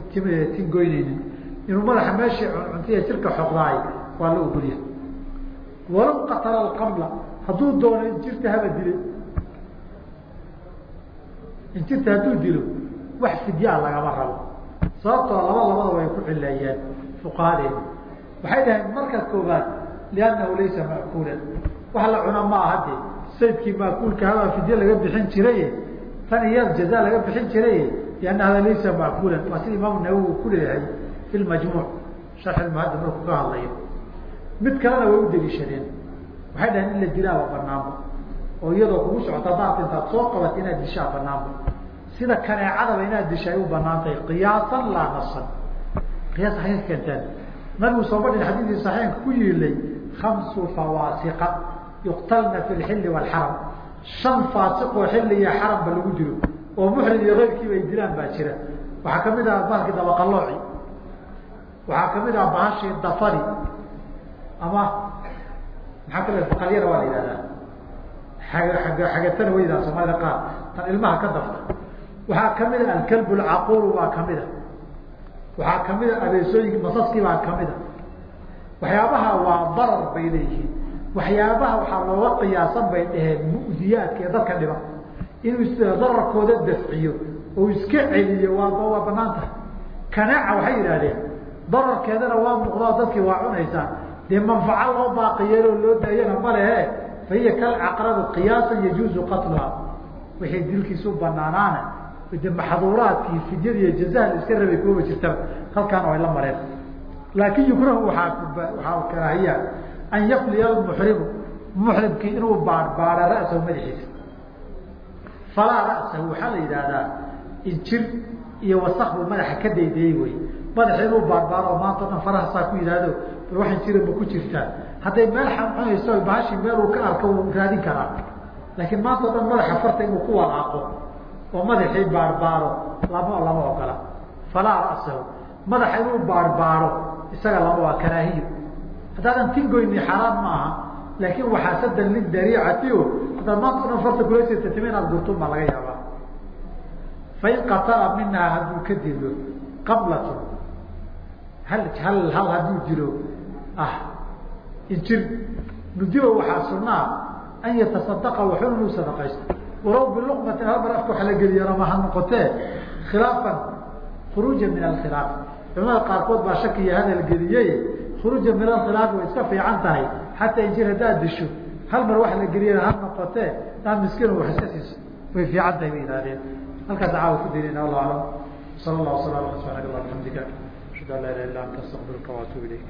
Speaker 1: tin goyneynin inuu madaxa meeshii cuncuntiya jirka xoqdaay waa la ogolya walow qatala alqabla hadduu doono injirta haba dile injirta hadduu dilo wax fidyaa lagama rabo. Sababtoo laba labada way ku cileeyeen fuqahadeenu waxay dhaheen marka koobaad liannahu laysa ma'kuulan. Wax la cuna ma aha de saydkii maakuulka fidye laga bixin jiray tan iya jaza laga bixin jiray lianna hada laysa ma'kuulan waa sida imaamu nawowi ku leeyahay fi lmajmuuc sharxi lmuhadab markuu ka hadlayo. Mid kalena way u deliishadeen. Waxay dhaheen in la dilaaba banaanba oo iyadoo kugu socota daat intaad soo qabat inaad dishaa banaanba sida kaneecadaba inaad disha u banaan qiyaasan laa nasan qiyaas agay keenteen nabigu soo badhin xadiidkii saxiixka ku yiilay khamsu fawaasiqa yuqtalna fi lxilli waalxaram shan faasiqoo xilli iyo xaramba lagu dilo oo muxrim iyo keyrkiiba ay dilaan baa jira. Waxaa ka mid ah bahalkii dabaqalooci waxaa ka mid ah bahashii dafari ama maxaa kale baqalyana waa la yihahdaa ag xagatana weydaa soomaalida qaar tan ilmaha ka dafta. Waxaa ka mid a alkalb lcaquulu baa ka mid a waxaa ka mid a abeesooyinki masaskii baa ka mid a waxyaabaha waa darar bay leeyihiin waxyaabaha waxaa looga qiyaasan bay dhaheen mu'diyaadka dadka dhiba. Inuu dararkooda dafciyo oo iska celiyo waa bannaan tahay kanaaca waxay yidhahdeen dararkeedana waa muuqdaa dadkii waa cunaysaa dee manfaco loo baaqiyeeloo loo daayana malehe fa hiya kalcaqrabi qiyaasan yajuuzu qatluha. Wixii dilkiisu banaanaana de maxduuraadkii fidyada iyo jazaha la iska rabay kuwaba jirtaba. Halkaana way la mareen. Laakin yukrahu waaa waxaa karaahiya an yafliya almuxrimu muxrimkii inuu baadhbaadha ra'sahu madaxiisa falaa ra'sahu waxaa la yidhaahdaa injir iyo wasak buu madaxa ka daydayey wey madaxa inuu baadhbaadho maanta o dhan faraha saa ku yidhaahdo bal waxaan jira ma ku jirtaa hadday meel xancunayso bahashi meel uu ka arko uu raadin karaa laakiin maanta o dhan madaxa farta inuu ku walaaqo oo madaxii baarbaaro lama lama ogola falaa ra'sahu madaxa inuu baarbaaro isaga lama waa karaahiyo haddaadan tingoyni xaaraan maaha. Laakiin waxaa sadan lidariicati o haddaad maanta una farta kula jirta tima inaad gurtun baa laga yaabaa. Fain qataa minhaa hadduu ka dido qablatun hal hal hal hadduu jiro ah injir nudiba waxaa sunaa an yatasadaqa waxun inuu sadaqaysto. Walow biluqmatin hal mar afka wax la geliyana ma ha noqotee. Khilaafan khuruuja min alkhilaaf. Culamada qaarkood baa shaki iyo hadal geliyey khuruuja min alkhilaaf way iska fiican tahay xataa injir haddaad disho. Hal mar wax la geliyana ha noqotee daa miskiin wax iska siiso way fiican tahay bay yihahdeen halkaas caawa ku daynayna wallahu aclam. Sala allah wasala ala subxanak allah bixamdika ashhadu an laa ilaha illa anta astaqfiruka waatuub ilayk